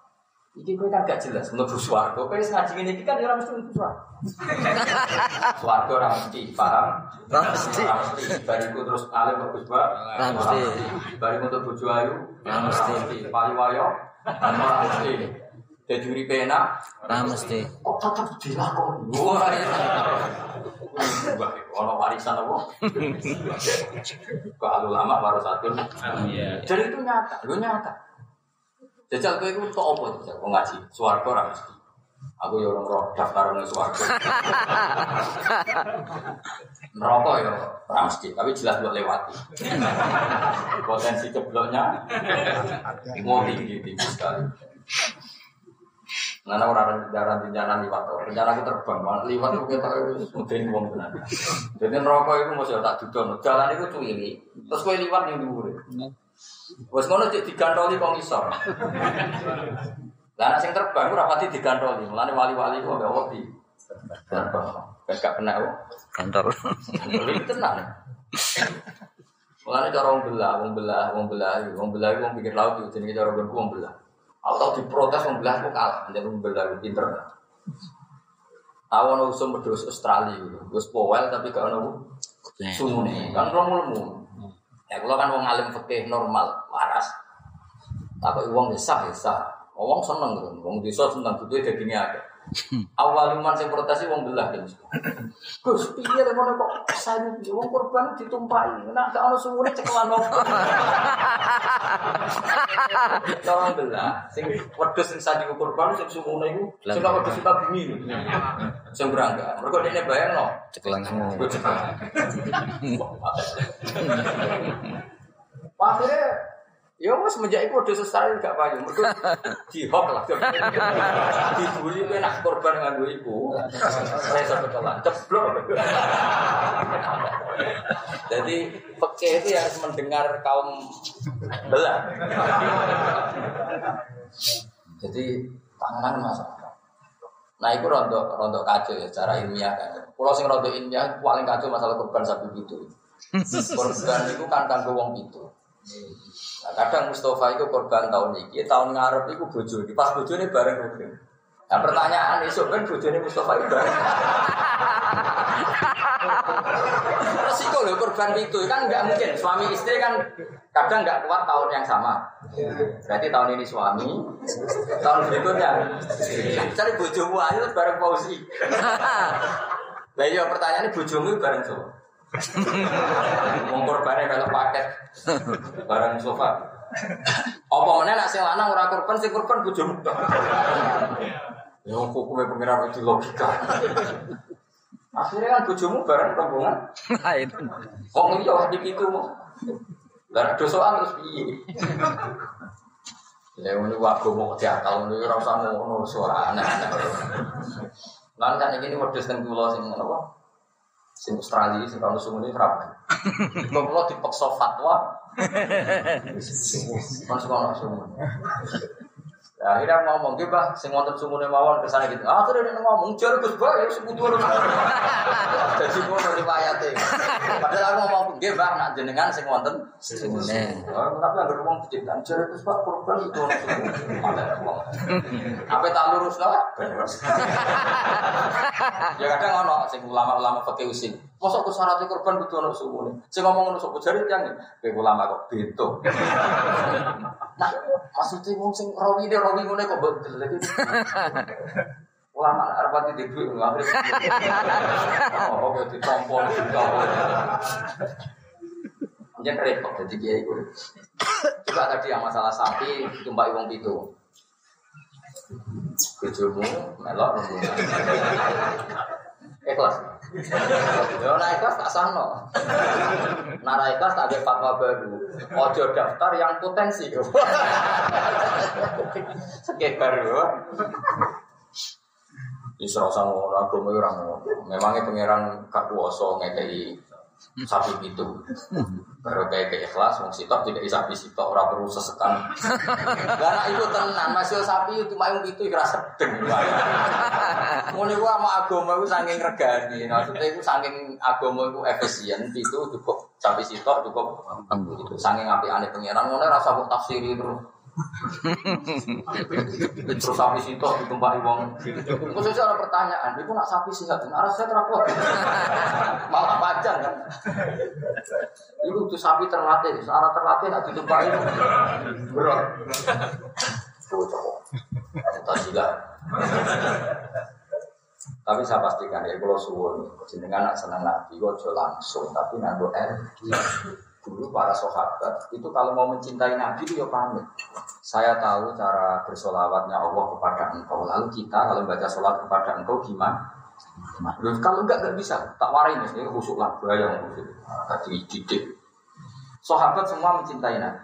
Iki gue kan gak jelas menurut suarga. Kowe wis ngaji ngene iki kan ora mesti mlebu suarga. Suarga <laughs> ora mesti paham. Ora mesti. Bariku terus alim bagus ba. Ora mesti. Bariku untuk bojo ayu. Ora mesti. Payu wayo. Ora mesti. Dadi uripe enak, Ora mesti. kok tetep dilakoni. Wah, iya. Wah, ono warisan apa? Kalau lama baru satu. Iya. Jadi itu nyata, lu nyata. Jajal kowe iku tok apa jajal kok ngaji? Swarga ora mesti. Aku ya orang roh daftar nang swarga. Neraka ya ora mesti, tapi jelas buat lewati. Potensi cebloknya mau tinggi tinggi sekali. Nana orang rencana rencana liwat, rencana aku terbang, malah liwat itu kita mungkin uang benar. Jadi neraka itu masih tak duduk, jalan itu cuili, terus kue liwat yang dulu. Wes ngono cek digantoli kok ngisor. Lah sing terbang ora pati digantoli, mulane wali-wali ku ambek wedi. Terbang. Ben gak kena kok. Kantor. Ini tenang. Mulane cara wong belah, wong belah, wong belah, wong belah wong pikir laut itu jenenge cara wong belah. Aku tau diprotes wong belah aku kalah, jadi wong belah aku pinter. Tahu ono usum Australia gitu. Powel tapi gak ono sumune. Kan romulmu. Ya kula kan wong alim fikih normal, waras. Takok wong desa desa. Wong seneng gitu. Wong desa seneng duwe dagingnya akeh. Awal iman sing protes wong belah kan. Gus, piye ngono kok saya wong korban ditumpahi. Nek gak ono sumune cekelan opo. Orang belah, sing wedhus sing sadi korban sing sumune iku sing kok wedhus kita bumi. Sing berangga. Mergo dekne bayangno. Cekelan semua. Akhirnya Ya wes semenjak itu udah selesai gak payu. Mereka dihok lah. <laughs> Dibully kowe nak korban nganggo iku. Resa betulan ceblok. <laughs> Jadi peke itu harus mendengar kaum belah. Jadi tangan masalah. Nah, itu rontok rontok kacau ya secara ilmiah kan. Kalau sing rontok ilmiah paling kacau masalah korban sapi itu. <laughs> Korban itu kan kanggo wong itu. Nah, kadang Mustafa itu korban tahun ini, tahun ngarep itu bojo, pas bojo ini bareng rutin. Nah pertanyaan esok kan bojo ini Mustafa itu bareng. Resiko loh korban itu kan nggak mungkin suami istri kan kadang nggak kuat tahun yang sama. Berarti tahun ini suami, tahun berikutnya. Cari bojomu ayo bareng Fauzi. Lah iya pertanyaannya bojomu bareng siapa? Wong korbane kalau paket barang sofa. Apa meneh nek sing lanang ora korban sing korban bojomu. Ya hukumnya pengiran itu logika. Akhirnya kan bojomu bareng rombongan. Lain. Kok iya di itu mau. Lah dosoan terus piye? Ya ini waktu mau diakal ini ora usah ngono suara aneh-aneh. Lan kan iki wedhus teng kula sing apa? Sing Australia sing <laughs> kalau sumu ini serap kalau lo dipaksa fatwa masuk ono sumu Ya, akhirnya ngomong gitu bah, sing wonten sumune mawon ke sana gitu. Ah, terus dia ngomong jar Gus Bah, ya sekutu. <laughs> Jadi ngono riwayate. Padahal aku ngomong nggih Bah, nak jenengan sing wonten Sumune. Oh, tapi anggere wong diciptakan jar Gus Bah korban itu ono sumune. Apa tak lurus lah? Ya kadang ono sing ulama-ulama fikih usin. Mosok ku syarat korban kudu ono sumune. Sing ngomong ngono sapa jare tiyang kowe ulama kok beto. Nah, maksudnya wong sing rawi de rawi ngene kok betul lagi. Ulama arep pati di duit nggak Oh, kok ditompol Jangan repot jadi kiai gue. Coba tadi yang masalah sapi tumpah wong itu. Bojomu melok rombongan. Ikhlas. Ya nah ikhlas tak sahno. Nara ikhlas tak ada fatwa baru. Ojo daftar yang potensi. Sekebar yo. Bisa rasa ngono agama ora ngono. Memangnya pangeran gak kuwasa ngekei sapi itu. Baru kayak ke ikhlas, wong sitok tidak sapi sitok ora perlu sesekan. <laughs> Karena itu tenan, masih sapi itu mayung itu kira sedeng. Ngono iku sama agama iku saking regani. Maksudnya iku saking agama iku efisien itu cukup sapi sitok cukup itu saking apikane pangeran ngono rasa kok tafsiri terus. Terus sapi sitok ditumpaki wong. Khususnya ada pertanyaan, itu nak sapi sehat, arah saya terapot. Malah panjang kan. Itu sapi terlatih, searah terlatih nak ditumpaki. Berat. Bocah. Mutazila. Tapi saya pastikan ya, kalau suwun, jenengan nak senang nabi, aja langsung, tapi nganggo energi. Dulu para sahabat itu kalau mau mencintai nabi itu ya pamit. Saya tahu cara bersolawatnya Allah kepada engkau. Lalu kita kalau baca sholat kepada engkau gimana? Loh, kalau enggak enggak bisa, tak warai ini khusuk lah, yang khusuk. Tadi didik. Sahabat semua mencintai Nabi.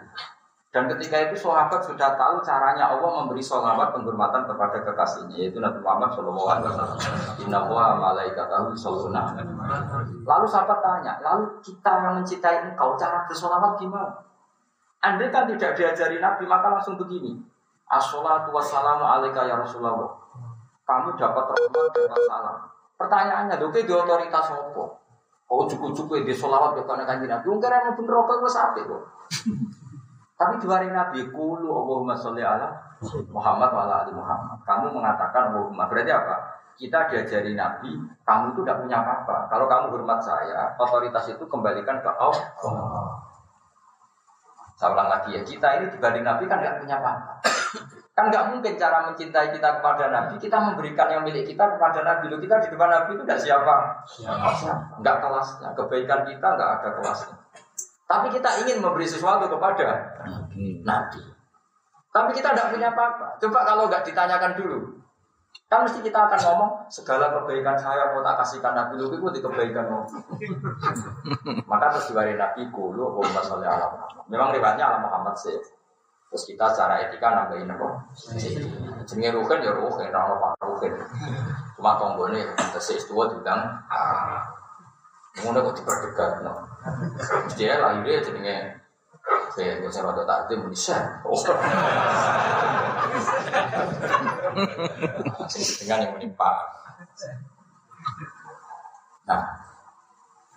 Dan ketika itu sahabat sudah tahu caranya Allah memberi sholawat penghormatan kepada kekasihnya yaitu Nabi Muhammad Shallallahu Alaihi Wasallam. Inna wa malaikatahu yusholluna. Lalu sahabat tanya, lalu kita yang mencintai engkau cara bersolawat gimana? Anda kan tidak diajari Nabi maka langsung begini. Assalatu wassalamu alaika ya Rasulullah. Kamu dapat rahmat dan salam. Pertanyaannya, doke di otoritas apa? Oh cukup-cukup di solawat ya karena kanji Nabi. Mungkin yang bener rokok gue sampai kok. <laughs> Tapi dua hari Nabi kulu Allahumma sholli ala Muhammad wa ala ali Muhammad. Kamu mengatakan Allahumma berarti apa? Kita diajari Nabi, kamu itu tidak punya apa-apa. Kalau kamu hormat saya, otoritas itu kembalikan ke Allah. Saya ulang lagi ya, kita ini dibanding Nabi kan nggak punya apa-apa. Kan nggak mungkin cara mencintai kita kepada Nabi, kita memberikan yang milik kita kepada Nabi. Loh, kita di depan Nabi itu tidak siapa? Siapa? Nggak kelasnya. Kebaikan kita nggak ada kelasnya. Tapi kita ingin memberi sesuatu kepada Nabi. Tapi kita tidak punya apa-apa. Coba kalau nggak ditanyakan dulu. Kan mesti kita akan ngomong segala kebaikan saya mau tak kasihkan Nabi lu itu kebaikan mau. <laughs> Maka terus diwari Nabi kulu Allahumma sholli ala Muhammad. Memang riwayatnya ala Muhammad sih. Terus kita secara etika nambahin apa? Jenenge ruhin ya ruhin, ora ono pak ruhin. Cuma tonggone tesih tua dibilang ah. Ngono kok diperdegat no. Dia lahirnya jenenge saya saya waktu tak itu bisa. Dengan yang menimpa. Nah,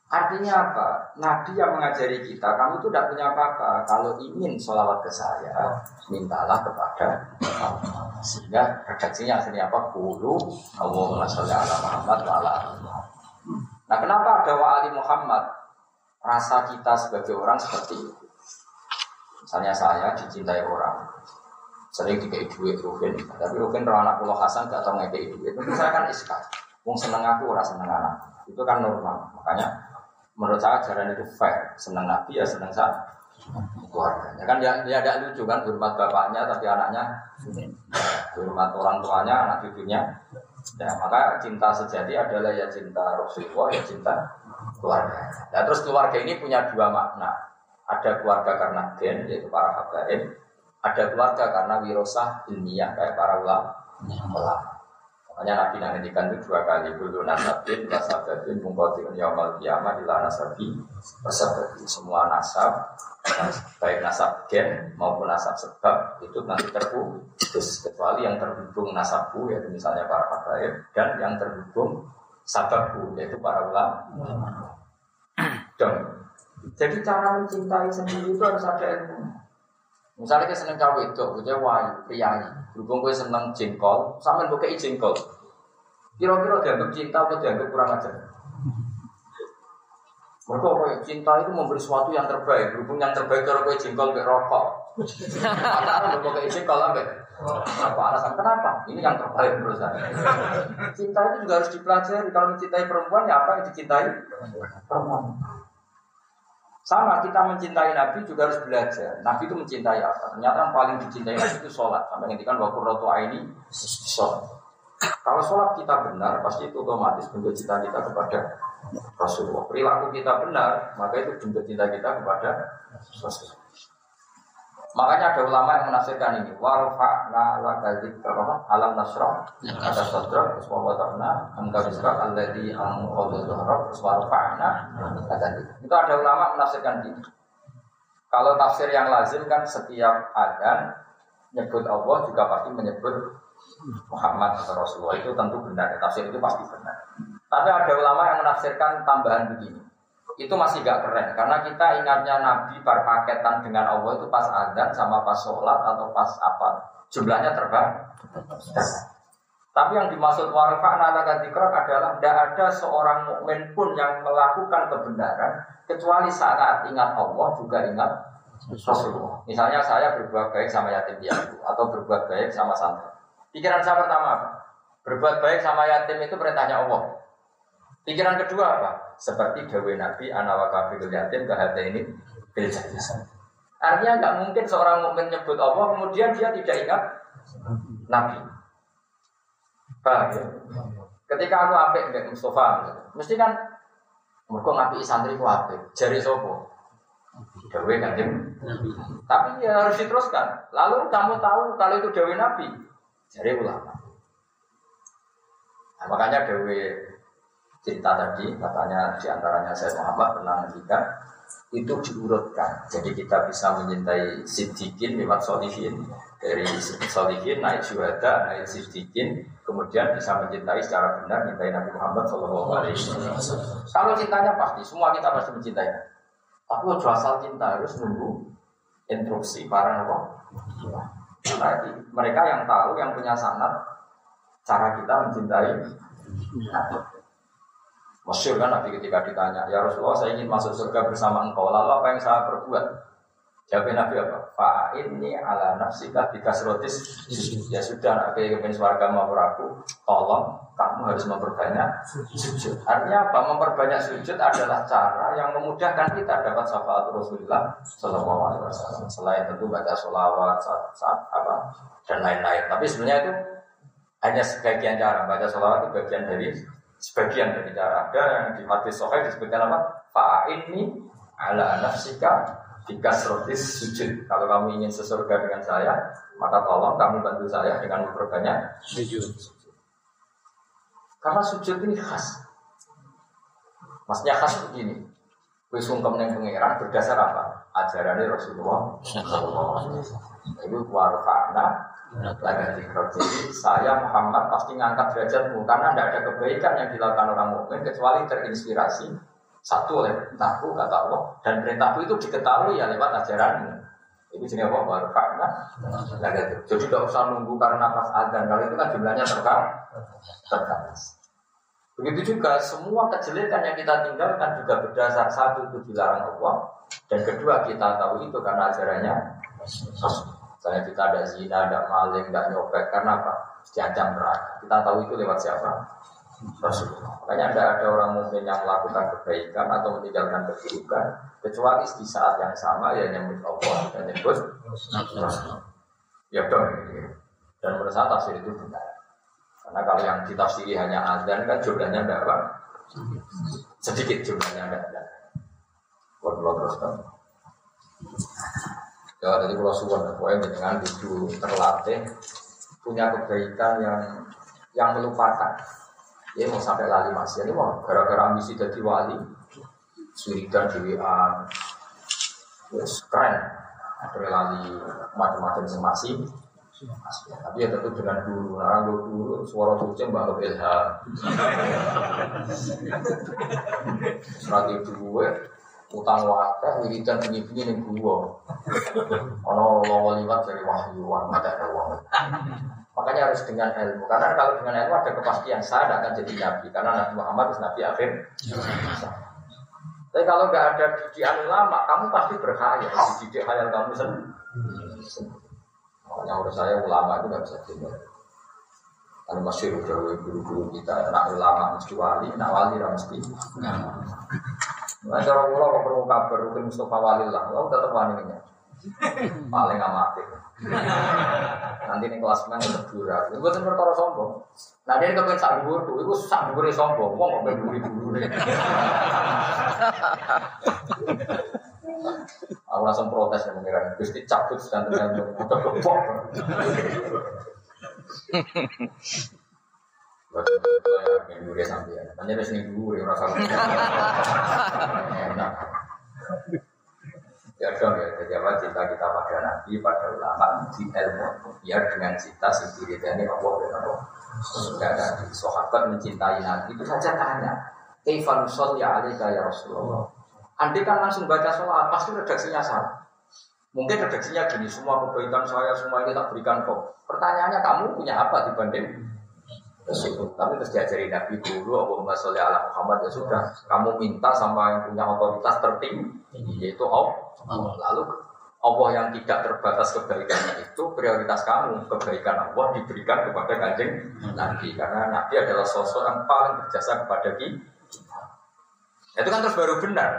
artinya apa? Nabi yang mengajari kita, kamu itu tidak punya apa-apa. Kalau ingin sholawat ke saya, mintalah kepada. Sehingga redaksinya akhirnya apa? Kulu Allahumma sholli ala Muhammad wa Nah, kenapa ada wa ali Muhammad? Rasa kita sebagai orang seperti itu. Misalnya saya dicintai orang, sering dikei duit Rukin, tapi Rukin roh anak pulau Hasan gak tau ngekei duit. Itu saya kan iskak. Wong seneng aku, ora seneng anak. Itu kan normal. Makanya menurut saya ajaran itu fair. Seneng Nabi ya seneng saya keluarganya. Kan ya, ya ada lucu kan hormat bapaknya tapi anaknya hormat orang tuanya, anak cucunya. Ya, maka cinta sejati adalah ya cinta Rasulullah, ya cinta keluarga. Nah, terus keluarga ini punya dua makna. Ada keluarga karena gen, yaitu para habaib. Ada keluarga karena wirosah ilmiah, kayak para ulama. Makanya Nabi nantikan itu dua kali dulu nasabin, nasabin, mungkotin yaumal kiamah ila nasabi, nasabin semua nasab, baik nasab gen maupun nasab sebab itu nanti terputus kecuali yang terhubung nasabku yaitu misalnya para habaib dan yang terhubung sababku yaitu para ulama. Dan jadi cara mencintai sendiri itu harus ada ilmu. Misalnya kita seneng cawe itu, kita wahyu, priayi. Berhubung gue seneng jengkol, sampai gue kei jengkol. Kira-kira dianggap cinta atau dianggap kurang ajar? Mereka gue cinta itu memberi sesuatu yang terbaik. Berhubung yang terbaik kalau gue jengkol ke rokok. Karena gue kei jengkol apa? Apa alasan kenapa? Ini yang terbaik menurut saya. Cinta itu juga harus dipelajari. Kalau mencintai perempuan ya apa yang dicintai perempuan. Sama kita mencintai Nabi juga harus belajar. Nabi itu mencintai apa? Ternyata yang paling dicintai Nabi itu sholat. Sampai ngendikan waktu roto ini sholat. Kalau sholat kita benar, pasti itu otomatis bentuk cinta kita kepada Rasulullah. Perilaku kita benar, maka itu bentuk cinta kita kepada Rasulullah. Makanya ada ulama yang menafsirkan ini. Warfa'na laka dzikra alam nasrah ada sadra terus wa wada'na angka rizqa alladzi anqadha dhahrak terus warfa'na Itu ada ulama menafsirkan ini. Kalau tafsir yang lazim kan setiap adan nyebut Allah juga pasti menyebut Muhammad atau Rasulullah itu tentu benar. Tafsir itu pasti benar. Tapi ada ulama yang menafsirkan tambahan begini itu masih gak keren karena kita ingatnya Nabi berpaketan dengan Allah itu pas adzan sama pas sholat atau pas apa jumlahnya terbang. Tapi yang dimaksud warfa'na laka adalah tidak ada seorang mukmin pun yang melakukan kebenaran kecuali saat ingat Allah juga ingat Rasulullah. Misalnya saya berbuat baik sama yatim piatu atau berbuat baik sama santri. Pikiran saya pertama apa? Berbuat baik sama yatim itu perintahnya Allah. Pikiran kedua apa? Seperti dawe Nabi anawa kafirul yatim hati ini bil Artinya nggak mungkin seorang mukmin nyebut Allah kemudian dia tidak ingat Nabi. Paham ya? Ketika aku apik nggak Mustafa, mesti kan mereka ngapi santri ku apik. Jari sopo? Dawe kanjeng Tapi ya harus diteruskan. Lalu kamu tahu kalau itu dawe Nabi. Jari ulama. Nah, makanya dawe cerita tadi katanya di antaranya saya Muhammad pernah ngendikan itu diurutkan. Jadi kita bisa mencintai sidikin lewat solihin dari solihin naik syuhada naik sidikin kemudian bisa mencintai secara benar mencintai Nabi Muhammad Shallallahu Alaihi Wasallam. Kalau cintanya pasti semua kita pasti mencintai. Tapi ojo asal cinta harus nunggu instruksi para apa? Nah, mereka yang tahu yang punya sanat cara kita mencintai. Masyur kan Nabi ketika ditanya, ya Rasulullah saya ingin masuk surga bersama engkau, lalu apa yang saya perbuat? Jawab Nabi apa? Fa'inni ala nafsika bikasrotis. Ya sudah, Nabi kepen suarga mau aku. Tolong, kamu harus memperbanyak sujud. Artinya apa? Memperbanyak sujud adalah cara yang memudahkan kita dapat syafaat Rasulullah Sallallahu Alaihi Wasallam. Selain tentu baca sholawat, saat, saat, apa, dan lain-lain. Tapi sebenarnya itu hanya sebagian cara. Baca sholawat itu bagian dari sebagian dari cara Ada yang di hadis sohail disebutkan apa? Fa'inni ala nafsika jika serotis sujud. Kalau kamu ingin sesurga dengan saya, maka tolong kamu bantu saya dengan memperbanyak sujud. Karena sujud ini khas. Maksudnya khas begini. Kue sungkem yang pengeran berdasar apa? Ajarannya Rasulullah Itu warfana saya Muhammad pasti ngangkat derajatmu karena tidak ada kebaikan yang dilakukan orang mukmin kecuali terinspirasi satu oleh perintahku kata Allah dan perintahku itu diketahui ya lewat ajaranmu. Itu jenis apa? Baru karena Jadi tidak usah nunggu karena pas adzan kalau itu kan jumlahnya terbatas. Begitu juga semua kejelekan yang kita tinggalkan juga berdasar satu itu dilarang Allah dan kedua kita tahu itu karena ajarannya Misalnya kita ada zina, ada maling, ada nyopet karena apa? Diancam neraka. Kita tahu itu lewat siapa? Rasulullah. Makanya tidak ada orang mungkin yang melakukan kebaikan atau meninggalkan keburukan kecuali di saat yang sama ya nyebut Allah dan nyebut Rasulullah. Ya dong. Dan menurut saya tafsir itu benar. Karena kalau yang ditafsiri hanya azan kan jumlahnya tidak apa? Sedikit jumlahnya tidak ada. Buat terus. Ya, jadi kalau suwon, pokoknya dengan itu terlatih punya kebaikan yang yang melupakan Ya mau sampai lali masih ini mau gara-gara ambisi jadi wali, suridan di WA, yes, keren. Ada lali macam-macam semasi. Tapi ya tentu dengan dulu, nah dulu suara kucing mbak ilham. Serat dulu utang wakil wiridan bunyi-bunyi ning gua. Ono lawa liwat dari wahyu, wah mata ada wong. Makanya harus dengan ilmu. Karena kalau dengan ilmu ada kepastian saya tidak akan jadi nabi. Karena Nabi Muhammad itu nabi akhir. Tapi kalau nggak ada didikan ulama, kamu pasti berkhayal. Dididik khayal kamu sendiri. Makanya menurut saya ulama itu nggak bisa tinggal. Kalau masih udah guru-guru kita, nak ulama mesti wali, nak wali mesti. Cara pulau kok perlu kabar, mungkin Mustafa Wali lah, lo tetap wani ini. <laughs> Paling amatir. Nanti nih kelas mana berdua. Itu bukan perkara sombong. Nah dia kepengen sak dhuwur tuh, itu sak dhuwure sombong. Wong kok berdua dulu Aku langsung protes ya mengira, Gusti cabut dan dengan udah kebok. <laughs> Minggu dia sampai ya. Tanya harus minggu dia rasa. Enak. Ya dong ya, jadi apa cinta kita pada nabi, pada ulama, di ilmu. Biar dengan cinta sendiri dan ini Allah dan Allah. Sudah ada sahabat mencintai nabi itu saja tanya. Kaifan ya alika ya Rasulullah. Andai kan langsung baca sholat, pasti redaksinya salah. Mungkin redaksinya gini, semua kebaikan saya, semua ini tak berikan kok. Pertanyaannya kamu punya apa dibanding tersebut. Tapi terus diajari Nabi dulu, Allahumma sholli ala Muhammad ya sudah. Kamu minta sama yang punya otoritas tertinggi, yaitu Allah. Lalu Allah yang tidak terbatas kebaikannya itu prioritas kamu kebaikan Allah diberikan kepada kanjeng Nabi karena Nabi adalah sosok yang paling berjasa kepada kita itu kan terus baru benar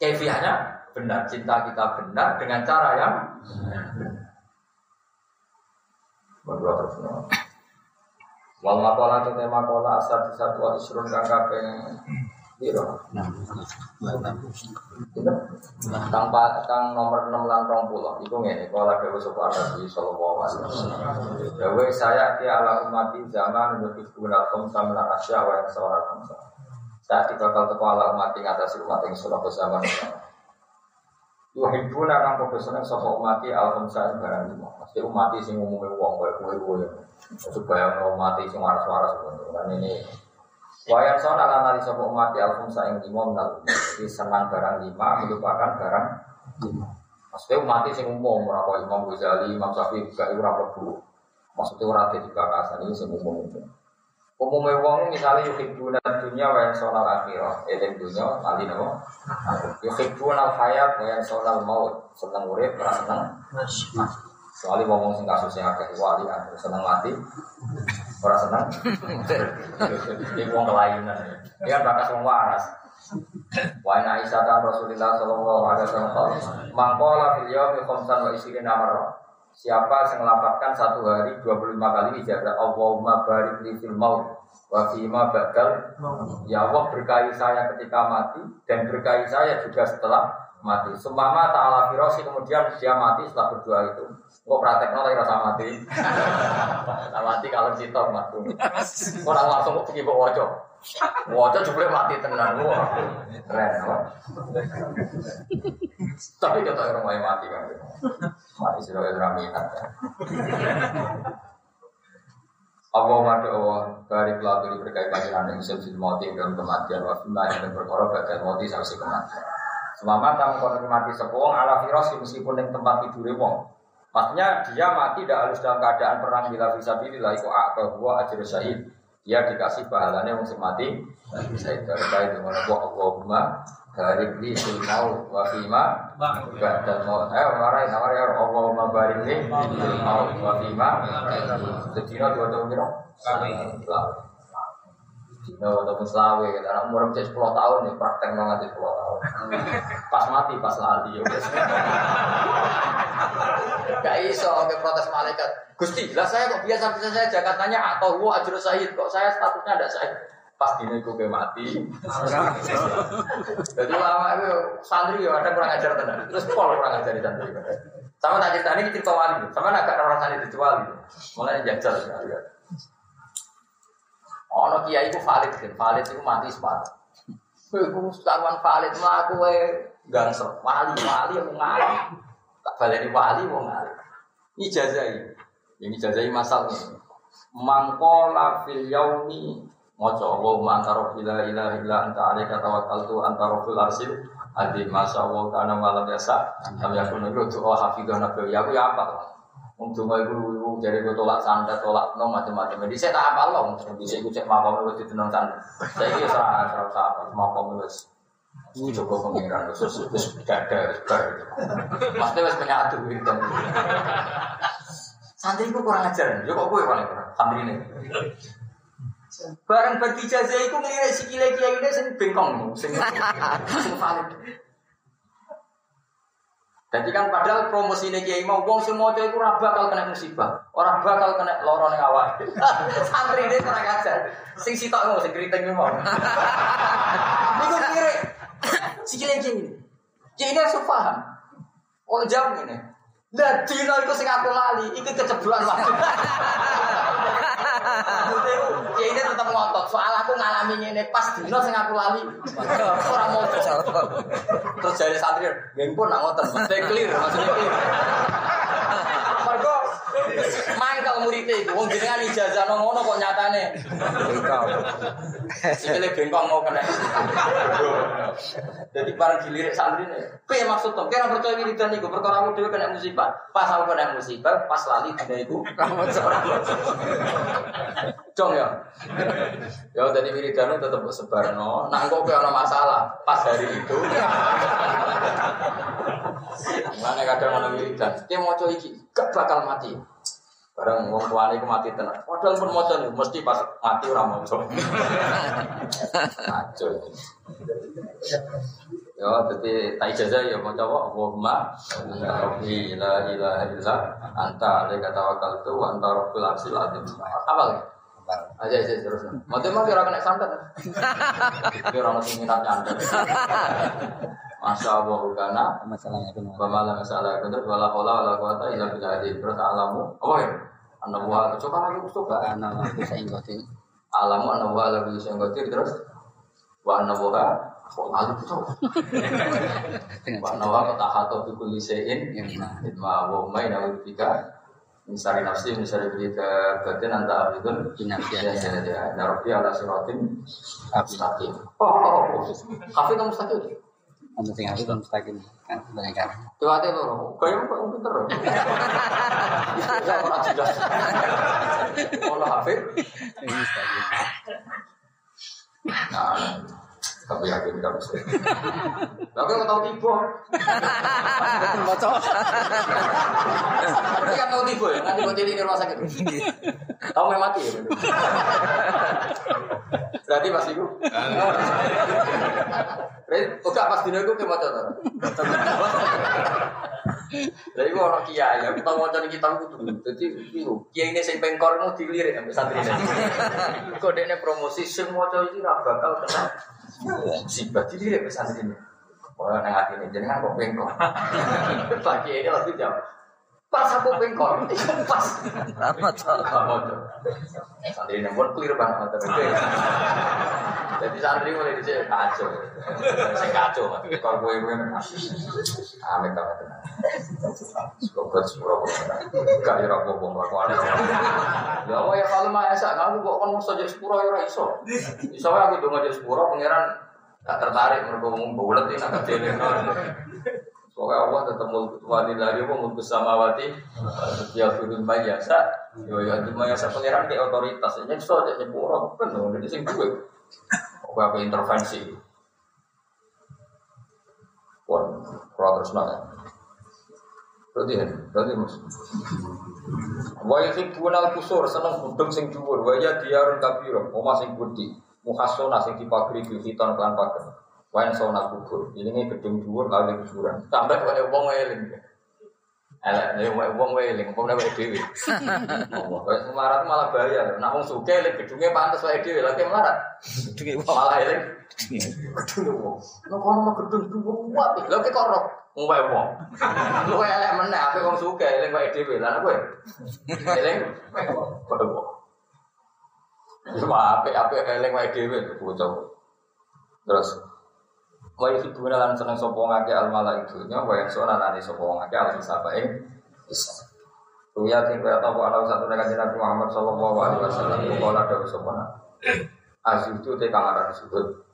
kefiahnya benar cinta kita benar dengan cara yang berdua terus Wal makola itu tema kola asal satu isrun kang kaping Iya, kang kang nomor enam lan rong puluh. Iku ngene, kala dewe sapa Nabi sallallahu alaihi wasallam. Dewe saya ki ala umati zaman nuti gunakum asya wa yang sawara kamsa. Saat bakal teko ala umati ngatasi umat yang sudah zaman. Yuhibbuna kang padha seneng sapa umati al khamsa barang lima. Mesti umati sing umume wong koyo kowe-kowe. Ojo bayang umati sing waras-waras kan ini Wayan sona lan nari sapa umat ya alfumsa ing lima menal. Jadi senang barang lima melupakan barang lima. Maksudnya umat sing umum ora kok Imam Ghazali, Imam Syafi'i juga ora mlebu. Maksudnya ora dadi bakasan ini sing umum umum. Umumnya wong misalnya yuhibbuna dunya wa yansawna akhirah. Eling dunya ali napa? Yuhibbuna al-hayat wa yansawna al-maut. Seneng urip ora seneng. Soalnya wong sing kasusnya akeh wali kan seneng mati. Ora seneng. Ini wong kelainan. Dia bakas wong waras. Wa inna Aisyah Rasulullah sallallahu alaihi wasallam mangkola fil yaumi wa isrina. Siapa yang melapatkan satu hari 25 kali ijazah? Allahumma barik li fil maut wa fima badal Ya Allah berkahi saya ketika mati dan berkahi saya juga setelah mati. Sumama ta'ala firosi kemudian dia mati setelah berdoa itu. Kok praktek nolai rasa mati. <laughs> Nah, mati kalau sitok mati. Orang langsung kok pergi bawa wajah. Juga mati tenang. Wah, keren. Tapi kata orang lain mati kan. Mati sudah ada minat. ya. Allah madu Allah dari pelatih berkait kajian yang sebelum mati dalam kematian wa fima yang berkorban bagian mati sampai kematian. Selama tamu kono mati sepuluh ala firosi meskipun yang tempat tidur wong. Maksudnya dia mati tidak harus dalam keadaan perang bila bisa bila itu akal gua ajar syahid. Dia dikasih pahalanya untuk mati. Saya terkait dengan Allah Allahumma barik li fil maut wa fima ba'dal maut. Eh marai nawar ya Allahumma barik li fil maut wa fima. Sedina dua tahun kira. Dina ataupun selawe, karena umur cek 10 tahun nih praktek nggak 10 tahun. Pas mati, pas lali ya. Gak iso ke protes malaikat. Gusti, lah saya kok biasa biasa saja katanya atau gua ajur syahid kok saya statusnya ada syahid. Pas dina iku mati. Jadi lama itu santri ya ada kurang ajar tenan. Terus pol kurang ajar di santri. Sama tak cerita ini cerita wali, sama nak gak orang santri itu wali. Mulai jajal sekali ya. Ono kiai itu valid kan, valid itu mati sepatu. Kowe ku karuan valid mlaku wae gangsel. Wali wali yang ngalim. Tak baleni wali wong ini. Ijazah ini masalahnya. Mangkola fil yaumi Moco Allahumma anta rabbi la ilaha illa anta alaika tawakkaltu anta rabbul arsil Adi masya Allah karena malam biasa Kami aku nunggu doa hafidhah nabi Ya aku ya apa Mau ibu ibu jadi gue tolak santet tolak no macam-macam. Jadi saya tak apa loh. Jadi saya gue cek makom itu di tenang santet. Saya kira serah serah apa makom. Ini coba pengiran terus terus dada bar. Maksudnya harus menyatu gitu. Santri itu kurang ajar. Ya kok gue paling kurang. Santri ini. Barang bagi jazah itu ngelirik si kiai ini sing bengkong, sing valid. Jadi kan padahal promosi ini kiai mau wong semua itu ora bakal kena musibah, orang bakal kena loro ning awak. <laughs> Santri ini kurang ajar. Sing sitok mau sing keriting mau. <laughs> Niku kiri. <coughs> Si kiai ini. Kiai ini harus paham. Oh jam ini. Lah dino iku sing aku lali, iki kecebloan waktu. Kiai ini tetap ngotot. Soal aku ngalami ini pas dino sing aku lali. Ora mau Terus jadi santri, geng pun nak ngotot. Maksudnya clear, maksudnya clear. Mergo Mangkel muridé iku wong jenengan ijazah nang ngono kok nyatane. Bengkok. Sikile bengkong mau kena. Jadi bareng dilirik santri nih. Piye maksud to? Kira percaya wiridan iku perkara aku dhewe kena musibah. Pas aku kena musibah, pas lali dina iku ora maca. Jong ya. Ya tadi wiridan tetep sebarno. Nah kok kowe ana masalah pas hari itu. Mana kadang ana wiridan. Ki maca iki gak bakal mati. Bareng wong tuane iku mati tenan. Padahal pun maca mesti pas mati ora maca. Ngaco. Ya, jadi tak ijazah ya maca apa? Allahumma rabbi la ilaha illa anta alaika tawakkaltu wa anta rabbul arsyil azim. Apa lagi? Aja aja terus. Mau mah kira kena santet. Kira orang minat nyantet. Masya Allah Masalahnya itu. Masalah itu wala haula wala illa billah. Terus alamu. Ya. Anda buat coba lagi coba. Anak aku. Alamu lagi sing terus. Wa buat kok lalu itu. Wa benar. Itma wa mai nawi. Misari nafsi, misari batin anta abidun. Ya, ya. ya, ya. Ala siratim mustaqim. Oh, oh, oh. Kafe kamu mustaqim. Kamu tinggal itu mustaqim kan banyak kan. Tuh hati lo, kayak kok pinter orang jelas. <laughs> Hafid, mustaqim. nah, tapi yakin tidak bisa. Tapi nggak tahu tiba. <laughs> Bocor. Tapi kan tahu tiba ya, nanti kau di rumah sakit. Tahu memang mati ya. Berarti pas itu. Berarti enggak pas dino itu kayak apa? Jadi gua orang kiai ya, kita mau cari kita itu Jadi itu kiai ini sing pengkor mau dilirik sampai santri ini. <laughs> Kok dia promosi sing mau cari itu bakal kena musibah dilirik sampai santri ini. Oh, nang hati ini jadi kok pengkor. <laughs> Pak kiai ini langsung jawab. <laughs> Pas aku pengkor, pas. Apa tuh? Santri ini pun clear banget. Jadi santri mulai dicek kacau. Saya kacau, Mas. kalau gue gue amit amit. Skopet sepuro. Gak ya rapo bom lakukan. Ya Allah ya kalau mah esa kamu kok kon mesti jadi sepuro ya ora iso. Iso aku donga jadi sepuro pangeran gak tertarik mergo ngomong bulet ini agak dene. Pokoknya Allah tetap mulkut walilari wa mulkut samawati Ya firun mayasa Ya ya di mayasa pangeran kayak otoritas Ini so aja nyepuro Penuh jadi sing duwe Pokoknya aku intervensi? Pun Kalau terus nanya Berarti ya, berarti mas. Wa yuhibbun al-kusur seneng budeng sing dhuwur. Wa ya diarun kabira omah sing gede muhasona sing dipagri bil hiton kelan pager. Wain sona kubur, ini gedung dhuwur kali kuburan. Sampai kaya wong eling. Elek, nih wong eling, wong nek dhewe. <laughs> Allah, malah bahaya. Nah wong sugih eling gedungnya pantes wae dhewe, lagi melarat. Malah eling gedung wong. Nek kono gedung kuat, lha kok wong wae wong. Lu wae elek meneh, ape wong sugih eling wae dhewe, lah kowe. Eling wong. Eling wae dhewe bocah. Terus Wa yuhibbuna lan seneng sapa ngake al malaikatunya wa yansuna lan sapa ngake al hisaba ing hisab. Ruya ting kaya tapa ana satu nek kanjeng Nabi Muhammad sallallahu alaihi wasallam kala dawuh sapa na. Aziz itu te kang aran disebut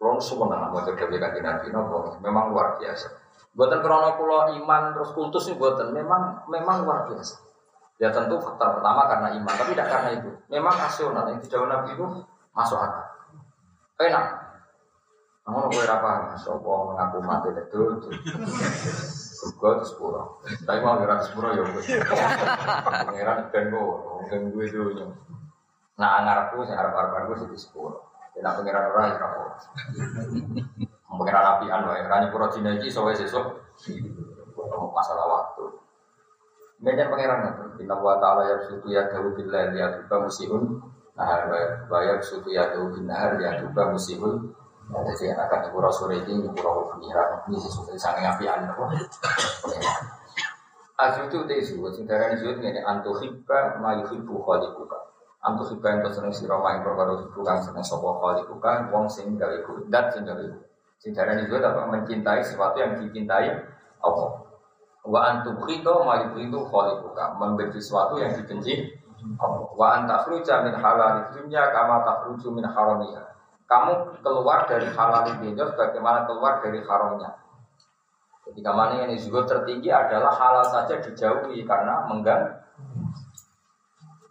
Kulon sebenarnya mau terjadi kanjeng Nabi nopo memang luar biasa. Buatan krono kulo iman terus kultus ini buatan memang memang luar biasa. Ya tentu faktor pertama karena iman, tapi tidak karena itu. Memang rasional yang dijauh Nabi itu masuk akal. Enak, kamu gue apa? Sopo mengaku mati itu. Gue terus sepuro. Tapi mau ngira sepuro ya gue. Ngira ben gue, mungkin gue itu. Nah ngarepku sing arep arep gue sih sepuro. Dan aku ngira ora ya ora. Pengiran apian wae, rani pura Cina iki sowe sesuk. Masalah waktu. Medan pengiran itu. Inna wa ta'ala ya sutu ya dawu billah ya tuba musihun. Nah, wa ya sutu ya dawu billah ya tuba musihun. Ya, jadi akan ibu rasul ini ibu rasul pengiran ini sesuatu sangat apian apa? Azu itu teh sih, sing darani zuhud ngene antuhibba ma yuhibbu. Antuhibba yang seneng sira maing perkara kang seneng sapa khaliquka wong sing dat sing gawe. Sing darani zuhud apa mencintai sesuatu yang dicintai Allah. Wa antum khito ma khaliquka membenci sesuatu yang dibenci Allah. Wa anta khruja min halal dunya kama takhruju min. Kamu keluar dari halal dunia bagaimana keluar dari haramnya. Ketika mana yang juga tertinggi adalah halal saja dijauhi karena mengganggu.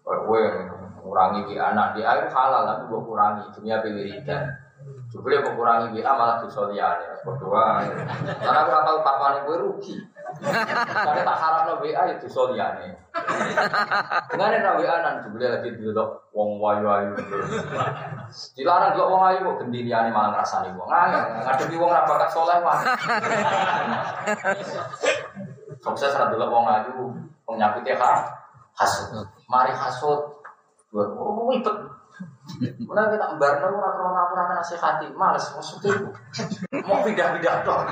Kowe kurangi di anak di air halal tapi gue kurangi dunia pilihan. Jubli mengurangi WA malah disoliane. Berdua. Karena aku tahu papan gue rugi. Karena tak harap no WA itu disoliane. Dengan ada WA nan jubli lagi duduk wong wayu ayu. Dilarang dulu wong ayu kok gendiriane malah ngrasani wong. Ngene ngadepi wong ra bakat soleh mah. Sukses ra dulu wong ayu wong nyakute ha hasud. Mari hasud. Oh, ribet. Mulai kita embarno ora krono ora kena nasihati, males maksudnya. Mau pindah-pindah dong.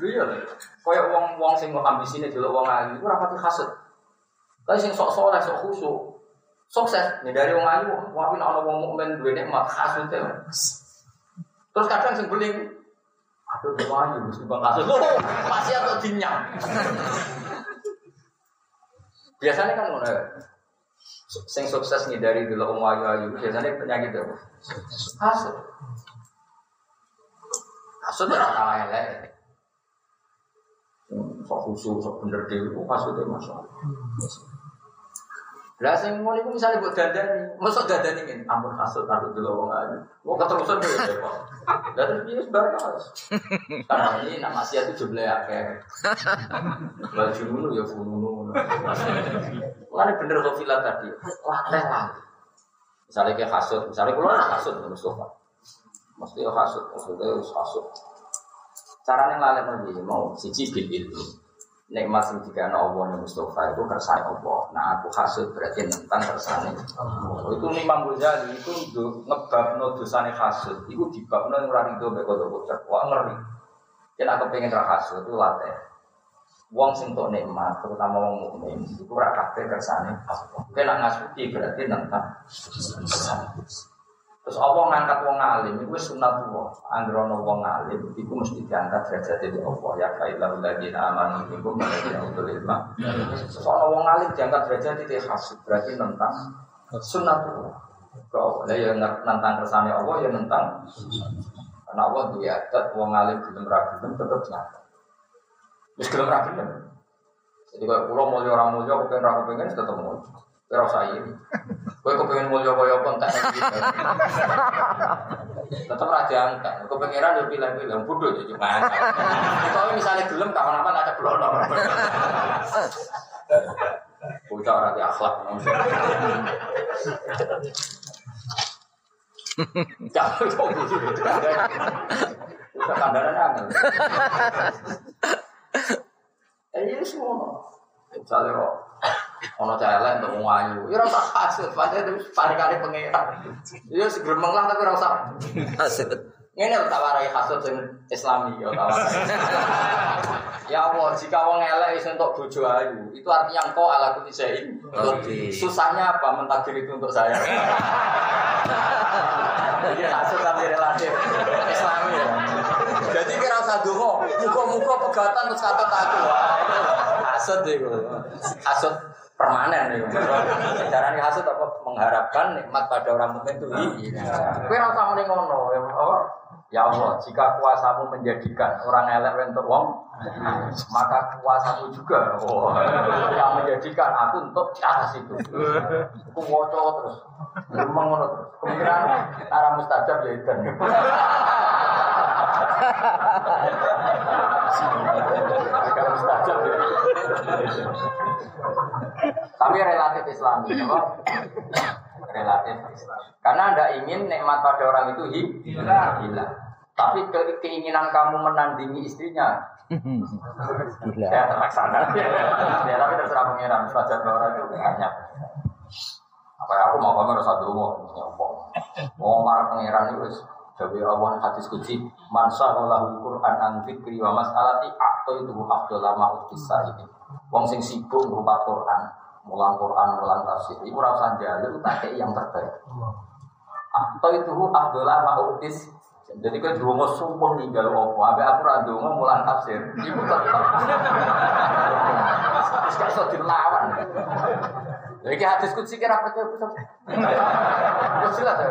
Iya, koyo wong-wong sing kok ambisine delok wong ayu ora pati hasud. Tapi sing sok soleh, sok khusyuk, sukses dari wong ayu, wae nek ana wong mukmin duwe nikmat hasud Terus kadang sing beling Aduh, wong ayu wis bang hasud. Masih atau dinyang. Biasanya kan ngono. ya. Sing sukses dari dulu wong ayu ayu biasanya penyakit apa? Hasud. Hasud ya kalah elek. Sok khusyuk, sok bener dewi, hasudnya masya Allah. Lah sing ngono iku misale mbok dandani, mosok dandani ngene, ampun hasud aku dulu wong ayu. Kok keterusan ya kok. <laughs> Lah terus piye terus. Karena ini nak maksiat itu jumlah akeh. Baju ngono ya ngono. Mana bener kok villa tadi. Wah, teh lah. Misalnya kayak hasud, misalnya kalau hasud Mustafa. Mesti ya hasud, maksudnya ya hasud. Caranya ngalih lagi, mau siji bil ilmu. Nikmat sing dikana Allah ning Mustafa itu kersane Allah. Nah aku hasud berarti tentang kersane. Allah. Itu Imam Ghazali itu ngebabno dosane hasud. Iku dibabno yang ora rido mek kodok Wah ngeri. Yen aku pengen ra hasud itu latih. Wong sing tok nikmat, terutama wong mukmin, itu ora kabeh kersane Allah. Kowe nak ngasuti berarti nentang. Terus Allah ngangkat wong alim, itu wis sunatullah. Anggere ana wong alim, iku mesti diangkat derajat dari Allah. Ya kailah ladina amanu minkum wa utul ilma. Terus ana wong alim diangkat derajat itu hasud, berarti nentang sunatullah. Kau lah ya nentang kersane Allah ya nentang. Karena Allah duwe adat wong alim gelem ra gelem tetep nyata. Wis gelem ra gelem. Jadi kalau pulau mau orang mulia, aku pengen ragu pengen tetap mau. Kira usah ini. Gue kepengen mulia kaya apa entek nang gitu. Tetap raja angkat. Kepengeran ya pilih-pilih. Bodoh jadi mangkat. Kalau misalnya gelem kapan-kapan ada blono. Bocah orang di akhlak. Jangan kok gitu. Udah kandaran angel. Eh ini semua. Misalnya kok ono celek untuk wong ayu. Ya ora usah kasut, padahal itu kali pengeran. Ya segremeng lah tapi. Hasud. Ngene lho tak warai hasud sing Islami ya tak. Ya Allah, jika wong elek iso entuk bojo ayu, itu artinya engkau ala kuti sein. Susahnya apa mentakdir itu untuk saya? Jadi hasud tapi relatif Islami ya. Jadi kira usah dongo, muka-muka pegatan terus kata aku. Wah, itu. Hasud permanen itu. Caranya hasud apa mengharapkan nikmat pada orang mukmin itu. Kowe ora usah muni ngono ya Allah. Ya Allah, jika kuasamu menjadikan orang elek untuk wong, maka kuasamu juga oh, yang menjadikan aku untuk di atas itu. Aku woco terus, memang ngono terus. Kemungkinan arah mustajab ya itu. Agak mustajab ya. Tapi relatif Islami, apa? Relatif Islam. Karena anda ingin nikmat pada orang itu hi- hilang. Tapi ke- keinginan kamu menandingi istrinya, Gila. ya terlaksana. <laughs> ya tapi terserah pengiran, senajan orang itu banyak. Apa ya, aku mau kamu satu mau nyompong. Mau marah pengiran itu wis Jawi awan hadis kunci mansa olah Quran an fikri wa mas'alati akto itu afdol lama ukisa ini. Wong sing sibuk berupa Quran, mulang Quran, mulang tafsir. Iku ora usah njaluk tak yang terbaik. Akto itu afdol lama ukis Jadi dua mau sumpah ninggal opo, abe aku rado mau mulan tafsir. Ibu tetap. Terus gak iso dilawan. Jadi hadis kutsi kira percaya. Terus jelas ya,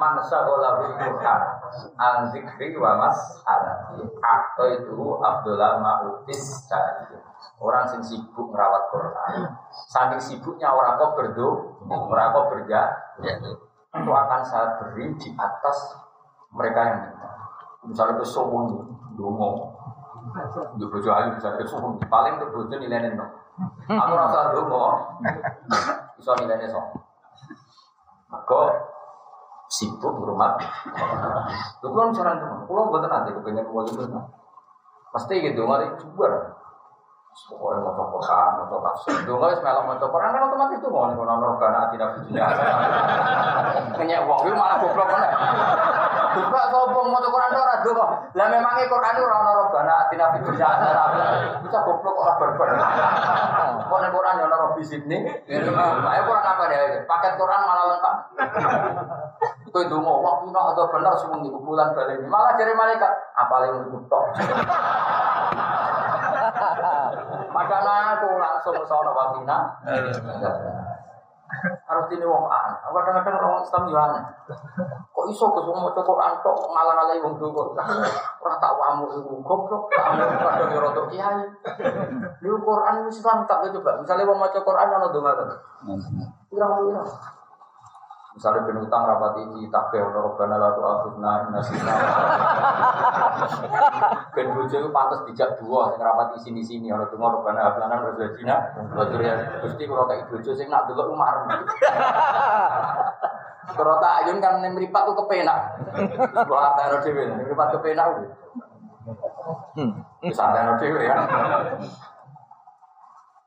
malah mansa bola Quran, an zikri wa mas Atau itu Abdullah Ma'utis cari. Orang sing sibuk merawat Quran, saking sibuknya orang kok berdo, orang kok berja, itu akan saya beri di atas mereka yang minta. Misalnya ke sombong, dungo, di bojo ayu misalnya ke sombong, paling ke bojo nilainya no. Aku rasa dungo, bisa nilainya so. Maka sibuk rumah. Lu kan cara dungo, kalau buat nanti kepengen mau itu, pasti gitu, mari coba. Pokoknya mau coba Quran, mau coba tafsir. Itu nggak semelok mau coba Quran kan otomatis itu mau nih kalau norban hati nabi dunia. Kenyek wong itu malah goblok kan? Goblok sombong mau coba Quran ora do kok. Lah memangnya Quran itu orang norban hati nabi dunia. Bisa goblok orang berber. Kok nih Quran yang orang bisik nih? Ayo Quran apa deh? Paket Quran malah lengkap. Kau itu mau waktu nak atau benar semua di bulan ini malah jadi malaikat apalagi untuk <laughs> Padahal aku langsung sono wakina. Harus ini wong an. Kadang-kadang orang Islam juga aneh. Kok iso ke semua maca Quran tok ngalah-ngalahi wong dulu. <laughs> Ora tak wamu iku goblok. Kadang yo rotok kiai. Lu Quran Islam tak coba. Misalnya wong maca Quran ana donga kan. Pirang-pirang. Misalnya ben utang rapat iki takbih ono robbana la tu'akhidna in nasina. Ben bojo iku pantes dijak dua sing rapat di sini ono donga robbana hablana rezekina wa dzurriyyah. Gusti kula kaki bojo sing nak delok umar. Kalau tak ayun kan ning mripat ku kepenak. Wah, tak ono dhewe ning mripat kepenak ku. Hmm. Santai ono dhewe ya.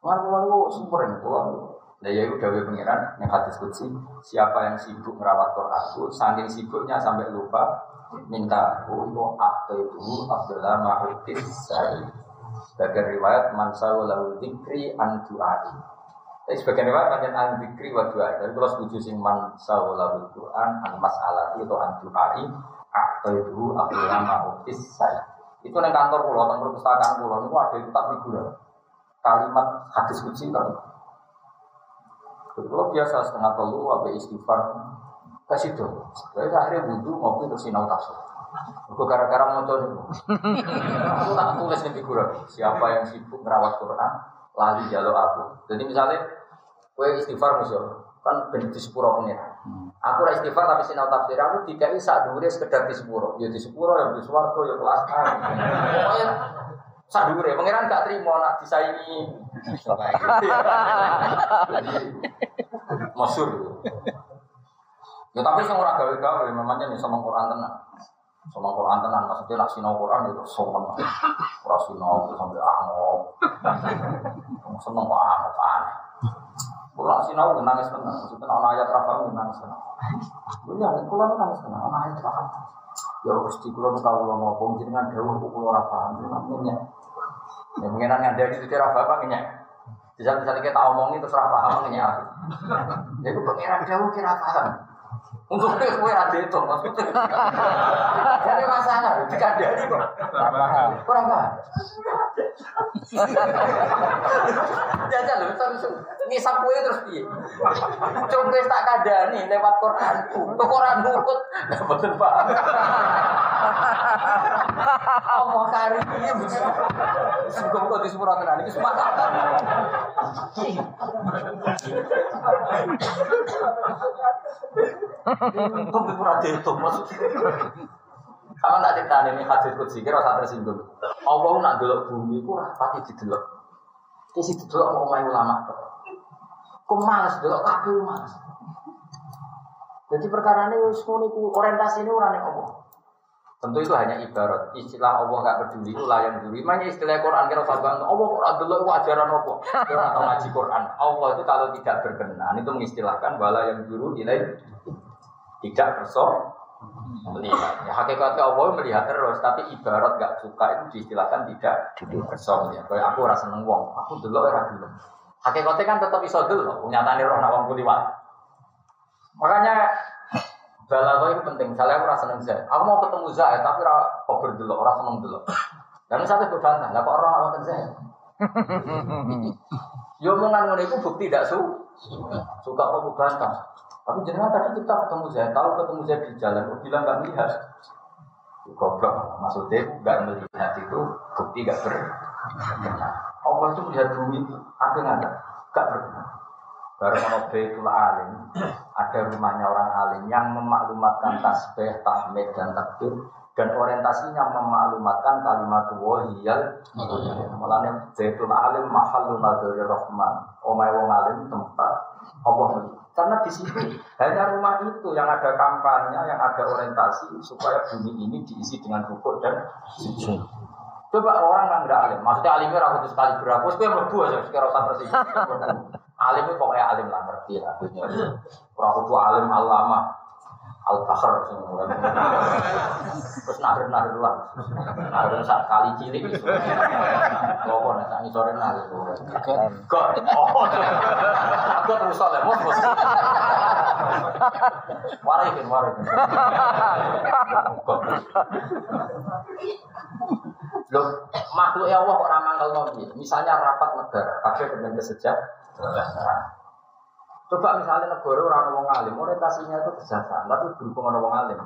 Lalu-lalu sempurna kula. Nah ya itu dawe pengiran yang hadis kutsi Siapa yang sibuk merawat Quran itu Saking sibuknya sampai lupa Minta aku akte itu Abdullah ma'udis sari Sebagai riwayat Mansawu lahu dikri an Tapi sebagian riwayat Macam an dikri wa du'ai. Tapi kalau setuju sing Mansawu lahu Quran An mas'alah itu an du'ai Akte itu Abdullah ma'udis sari Itu yang kantor pulau, kantor perpustakaan pulau Itu ada tak figura Kalimat hadis kutsi kalau biasa setengah telu, apa istighfar, kasih itu. Jadi akhirnya wudhu ngopi terus sinau tasawuf. Aku gara-gara mau nih. Aku tak tulis nih figuran. Siapa yang sibuk merawat Quran, lali jalur aku. Jadi misalnya, kue istighfar misalnya, kan ben di sepuro pengiran. Aku ra istighfar tapi sinau tafsir aku dikai sak dhuwure sekedar di sepuro. Ya di sepuro ya di swarga ya kelas A. Pokoknya sak dhuwure gak terima nak disaingi. <laughs> Masyur. Ya tapi sing ora gawe-gawe memangnya nih sama Quran tenan. Sama Quran tenan maksudnya nak sinau Quran itu sopan. Ora sinau sampai angop. Seneng kok angop aneh. Kulo sinau nangis tenan, maksudnya ana ayat ra paham nangis tenan. Ya kulo nangis tenan, ana ayat ra paham. Ya Gusti kulo kawula ngomong jenengan dawuh kulo ora paham. Namanya Ya ngandani itu ra paham nyek. Bisa misalnya kita omongin terus ra paham ngenyek aku. Jadi pengiran dawuh kira paham. Untuk kue ada itu maksudnya. Jadi masalah, dikandani kok. Kurang paham. Jajal loh, terus ngisap kue terus piye? Coba tak kadani lewat Quran. Tuh Quran nurut, betul paham. Allah kari ini. Sungguh kok di sepura tenan iki semangat. Untung di pura itu maksudnya. Sama tak cerita ini hadis kutsi kira usah tersinggung. Allah nak delok bumi ku rapati didelok. Kisi didelok mau main ulama. Ku males delok kaki males. Jadi perkara ini orientasi ini orang yang Allah. Tentu itu hanya ibarat. Istilah Allah nggak peduli itu layan dulu. Makanya istilah Quran kira sahabat Allah Quran dulu itu ajaran apa? Kira atau ngaji Quran. Allah itu kalau tidak berkenan itu mengistilahkan bala yang dulu nilai tidak berso melihat. Ya, hakikatnya Allah melihat terus, tapi ibarat gak suka itu diistilahkan tidak berso melihat. Kayak aku rasa seneng wong, aku dulu ya dulu. Hakikatnya kan tetap iso dulu, nyatanya roh nawang kuliwat. Makanya Balago itu penting. Misalnya aku rasa seneng Zaid. Aku mau ketemu Zaid tapi ora kober dulu, ora seneng dulu. Dan misalnya gue bantah, lah kok orang awak Zaid? <laughs> Yo omongan ngono itu bukti tidak su suka gue bantah. Tapi jenengan tadi kita ketemu Zaid, tahu ketemu Zaid di jalan, gue bilang nggak melihat. Goblok, maksudnya nggak melihat itu bukti nggak ber. Allah itu melihat bumi ada nggak ada? Nggak berkenan. Baru mau Baitul Alim, ada rumahnya orang alim yang memaklumatkan tasbih, tahmid, dan takbir dan orientasinya memaklumatkan kalimat wahiyal Mulanya Baitul Alim mahalul nadhari rahman Omai wong alim tempat Allah Karena di situ hanya rumah itu yang ada kampanye, yang ada orientasi supaya bumi ini diisi dengan rukuk dan sujud. Coba orang yang tidak alim, maksudnya alimnya ragu sekali berapa, terus gue melebu aja, sekarang usah tersinggung. Alim itu pokoknya alim lah ngerti lah dunia. Kurang itu alim alama, al semua. Terus nahir nahir lah, nahir saat kali cilik itu. Lopo nih, tak sore nahir. Gak, oh, terus soalnya, bos bos. Warikin, warikin. Loh, makhluk ya Allah kok ramah kalau Misalnya rapat negara, kabeh dengan kesejahteraan. Coba misalnya negara orang wong alim, orientasinya itu kesejahteraan, tapi berhubung orang wong alim.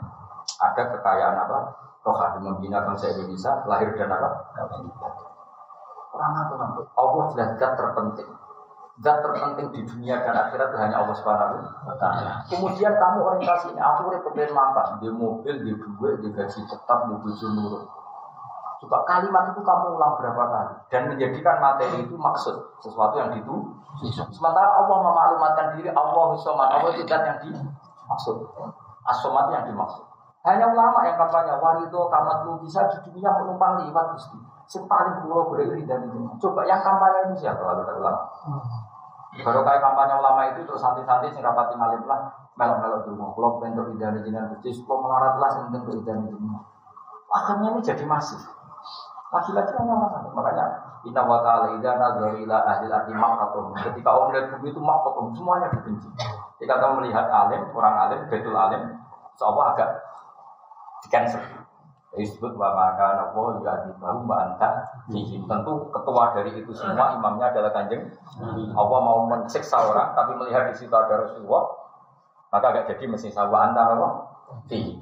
Ada kekayaan apa? Rohani membina bangsa Indonesia, lahir dan apa? Orang apa nanti? Allah adalah zat terpenting. Zat terpenting di dunia dan akhirat itu hanya Allah Subhanahu. Kemudian kamu orientasinya, aku udah pengen makan di mobil, di duit, di gaji tetap, di bojo nurut. Coba kalimat itu kamu ulang berapa kali dan menjadikan materi itu maksud sesuatu yang ditu. Sementara Allah memaklumatkan diri Allah somat Allah itu zat yang dimaksud. Asomat yang dimaksud. Hanya ulama yang kampanye warido kamat lu bisa di dunia penumpang liwat gusti. Yang paling pulau berdiri dan itu. Coba yang kampanye itu siapa kalau tak ulama? Baru kayak kampanye ulama itu terus santai-santai sing rapati ngalim lah melok-melok dulu. Kalau bentuk idan izinan gusti, kalau melarat lah sing bentuk idan. Akhirnya ini jadi masif. Laki-laki hanya orang Makanya Inna wa ta'ala ila ahli arti makatum Ketika orang melihat bumi itu makatum Semuanya dibenci. Ketika kamu melihat alim, orang alim, betul alim Seolah agak di cancel disebut wa maka nopo juga di bahu mbak anta tentu ketua dari itu semua imamnya adalah kanjeng Allah mau mensiksa orang tapi melihat di situ ada Rasulullah maka agak jadi mesti sawa anta nopo di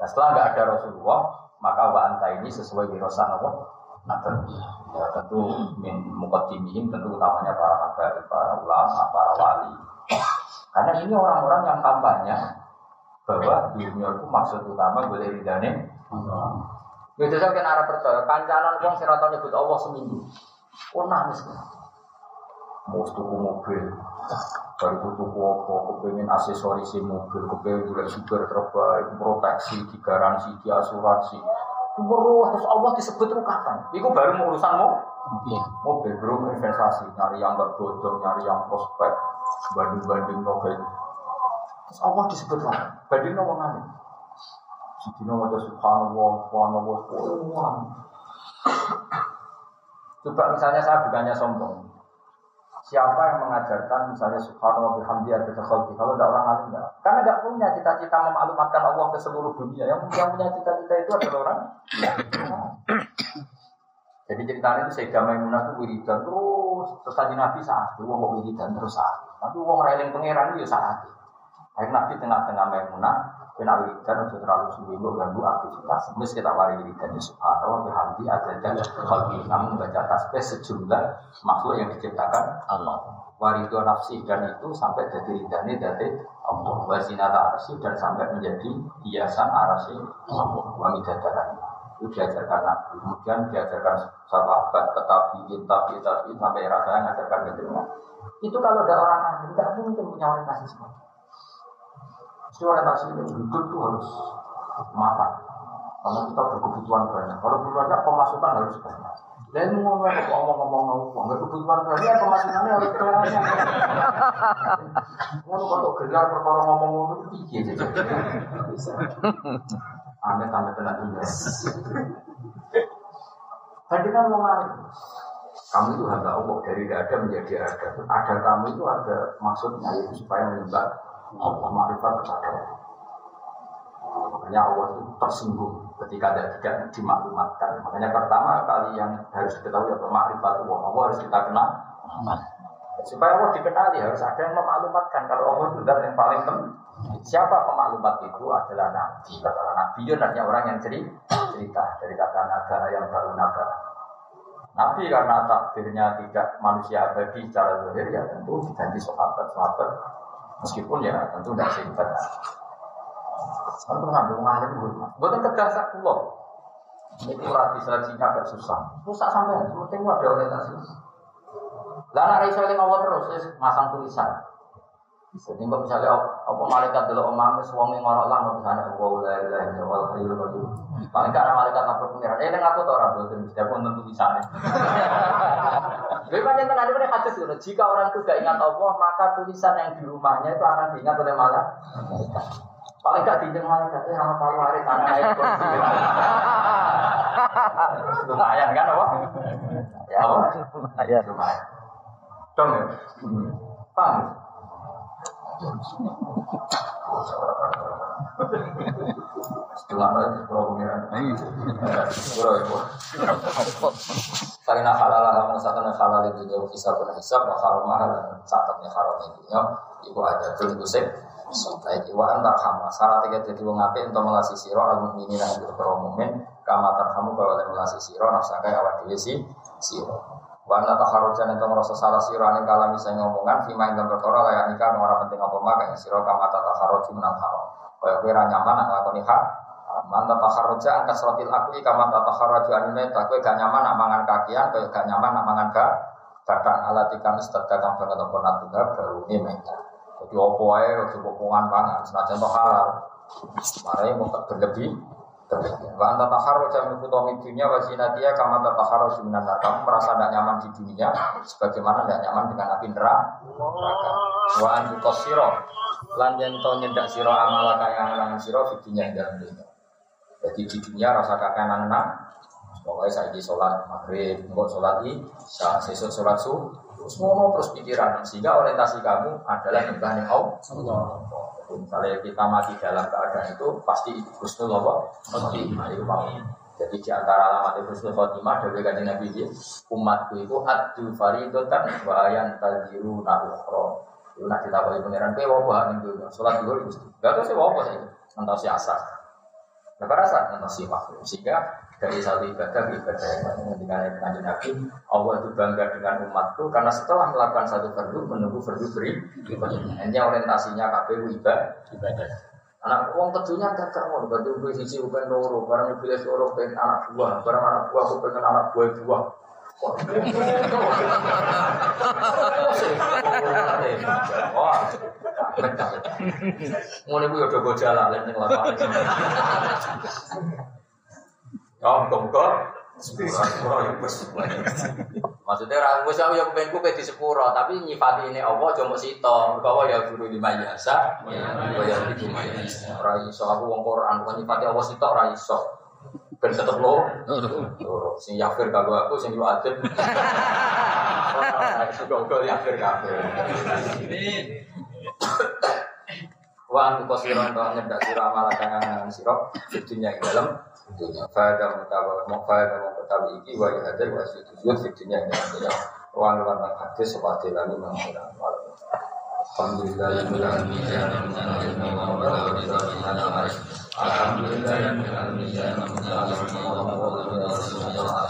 nah, setelah nggak ada Rasulullah maka wa ini sesuai wirosa nopo? Nabi ya tentu min tentu utamanya para habaib, para ulama, para wali. Karena ini orang-orang yang kampanye bahwa dunia itu maksud utama boleh ridane Gitu saya kena arah percaya, kancanan uang serata nyebut Allah seminggu. Oh nangis. Mau tuku mobil, baru tuku apa, kepengen aksesoris mobil, kepengen juga super terbaik, proteksi, digaransi, diasuransi. Terus terus Allah disebut itu kapan? Itu baru urusan mau mobil, belum investasi, nyari yang gak bodoh, nyari yang prospek, banding-banding novel. Terus Allah disebut kapan? Banding novel ngalim. Sidina wajah subhanallah, subhanallah, subhanallah. Coba misalnya saya bukannya sombong. Siapa yang mengajarkan misalnya subhanallah bihamdi ada khalqi kalau tidak orang alim enggak. Karena enggak punya cita-cita memaklumatkan Allah ke seluruh dunia. Yang yang punya cita-cita itu adalah orang. Jadi ceritanya itu Sayyidah Maimunah itu wiridan terus terus tadi Nabi saat itu wong wiridan terus saat. Tapi wong reling pangeran itu ya saat. Akhirnya Nabi tengah-tengah Maimunah Kena wiridan untuk terlalu seminggu ganggu aktivitas. Mis kita wari wiridan ya subhanallah bihamdi ada dan khalqi. Namun baca tasbih sejumlah makhluk yang diciptakan Allah. Warido nafsi dan itu sampai jadi ridani dari Allah. Wazinata arsi dan sampai menjadi hiasan arsi Allah. Wamidadarani. Itu diajarkan Nabi. Kemudian diajarkan sahabat, tetapi, tapi, tapi sampai rasanya ngajarkan itu. Itu kalau ada orang lain tidak mungkin punya orientasi seperti Orientasi ini hidup itu harus makan. Karena kita berkebutuhan banyak. Kalau banyak pemasukan harus banyak. Dan mau ngomong-ngomong ngomong, nggak kebutuhan banyak pemasukannya harus banyak. <laughs> Mau kalau gelar perkara ngomong-ngomong itu tinggi aja. Amit amit tenang juga. Bandingkan mau ngalir. Kamu itu hamba Allah dari tidak ada menjadi ada. Ada kamu itu ada maksudnya itu supaya menyembah Allah makrifat kepada Allah. Makanya Allah itu tersinggung ketika tidak, tidak dimaklumatkan. Makanya pertama kali yang harus diketahui apa makrifat Allah. Allah harus kita kenal. Supaya Allah dikenali harus ada yang memaklumatkan kalau Allah itu yang paling penting. Siapa pemaklumat itu adalah Nabi. Kata Nabi itu artinya orang yang cerita, cerita dari kata naga yang baru naga. Nabi karena takdirnya tidak manusia abadi secara zahir ya tentu diganti sahabat sahabat meskipun ya tentu tidak singkat. Tentu ngambil ngalim hormat. Bukan tegas pulau. Ini kurang diseleksinya agak susah. Susah sampai, penting ada orientasi. Nek iso eling Allah terus masang tulisan. Jadi mbak misalnya apa malaikat dulu omam wong ning ora lah misalnya wa la ilaha illallah hayyul qayyum. Paling ada malaikat lapor pengiran. Eh aku to ora boten mesti aku nonton tulisane. Jadi tengah ini hadis itu. Jika orang itu gak ingat Allah, maka tulisan yang di rumahnya itu akan diingat oleh malaikat. Paling gak diingat malaikat, eh sama palu hari tanah air Lumayan kan apa? Ya apa? Ya. Lumayan. Dong ya? Paham? Setelah itu sepuluh pengiran. Sepuluh itu. Karena halal lah, misalkan halal itu jauh kisah pun hisab, haram mahal dan catatnya haram itu. Ya, itu ada tunggu sih. Baik, wa antar hama. Syarat tiga jadi wong ape untuk melasi siro al mukminin yang berperang mukmin. Kama tarhamu bahwa oleh melasi siro nafsaka awak dhewe si siro. Wa anna takharujan itu merasa salah siro ane kala misalnya ngomongan fima dalam perkara layak nikah ora penting apa mak kayak siro kama takharuji menal haram. Kaya kowe ra nyaman nak nglakoni hak. Man takharuja angka suratil akli kama takharuju anime kowe gak nyaman nak mangan kakian, kowe gak nyaman nak mangan gak badan alatika mistadka kang banget apa baru ini menta. Jadi opo ae ojo pokongan pangan senajan to halal. Mare mau berlebih. Wa anta taharruja min futami dunya wa zinatia kama taharruju minan merasa tidak nyaman di dunia sebagaimana tidak nyaman dengan api neraka. Wa antu qasira lan yen to nyendak sira amala kaya angan sira di dunia ing dalam dunia. Jadi di dunia rasa kakenan Pokoknya saya di sholat maghrib, enggak sholat isya, sesuk sholat subuh, terus ngono terus pikiran sehingga orientasi kamu adalah nyembah Allah. Misalnya kita mati dalam keadaan itu pasti husnul apa? Khotimah itu mau. Jadi di antara alamat husnul khotimah dari kanjeng Nabi ini umatku itu adu faridotan wa ayan tadiru nabukhro. Itu nak kita bagi pangeran kowe apa hak ning dunya? Salat dulu. Gak tau sih apa sih. Ngantos si asar. Nah, rasa ngantos si makhluk. Sehingga dari satu ibadah ke ibadah yang lain ketika kanjeng Nabi Allah itu bangga dengan umatku karena setelah melakukan satu fardu menunggu fardu beri hanya orientasinya KPU ibadah. Ibadah. Anak uang tentunya gak kamu berarti gue sisi bukan loro. Barang mobil loro pengen anak buah. Barang anak buah aku pengen anak buah buah Wah, mau nih gue udah gue jalan, lain yang ya Maksudnya orang gue sih yang pengen gue di sepuro, tapi nyifati ini Allah cuma sito. Kau ya guru di majasa, kau ya di majasa. Orang iso aku wong Quran, bukan nyifati Allah sito, orang iso. Ben tetep lo, sing yafir aku, sing yu adem. Suka-suka yafir kagak. Wa antu kosiran to nyedak sira malah kangen sira dunya ing dalem dunya. Fada mutawa mau fada mau ketawi iki wa hadir wa sujud fi dunya ing dalem. Wa lan hadis sepati lalu mangkira. Alhamdulillah ya alamin الحمد لله من العالمين جاءنا متعلمنا وقبل رسولنا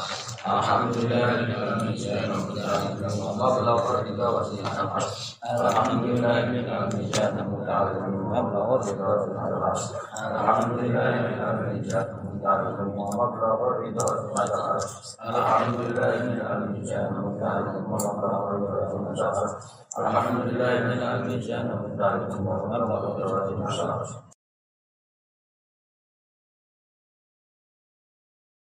الحمد لله من العالمين جاءنا متعلمنا وقبل رسولنا وسيحنا الحمد لله من العالمين جاءنا متعلمنا وقبل رسولنا الحمد لله من العالمين جاءنا متعلمنا وقبل رسولنا الحمد لله من العالمين جاءنا متعلمنا وقبل رسولنا الحمد لله من العالمين جاءنا متعلمنا وقبل رسولنا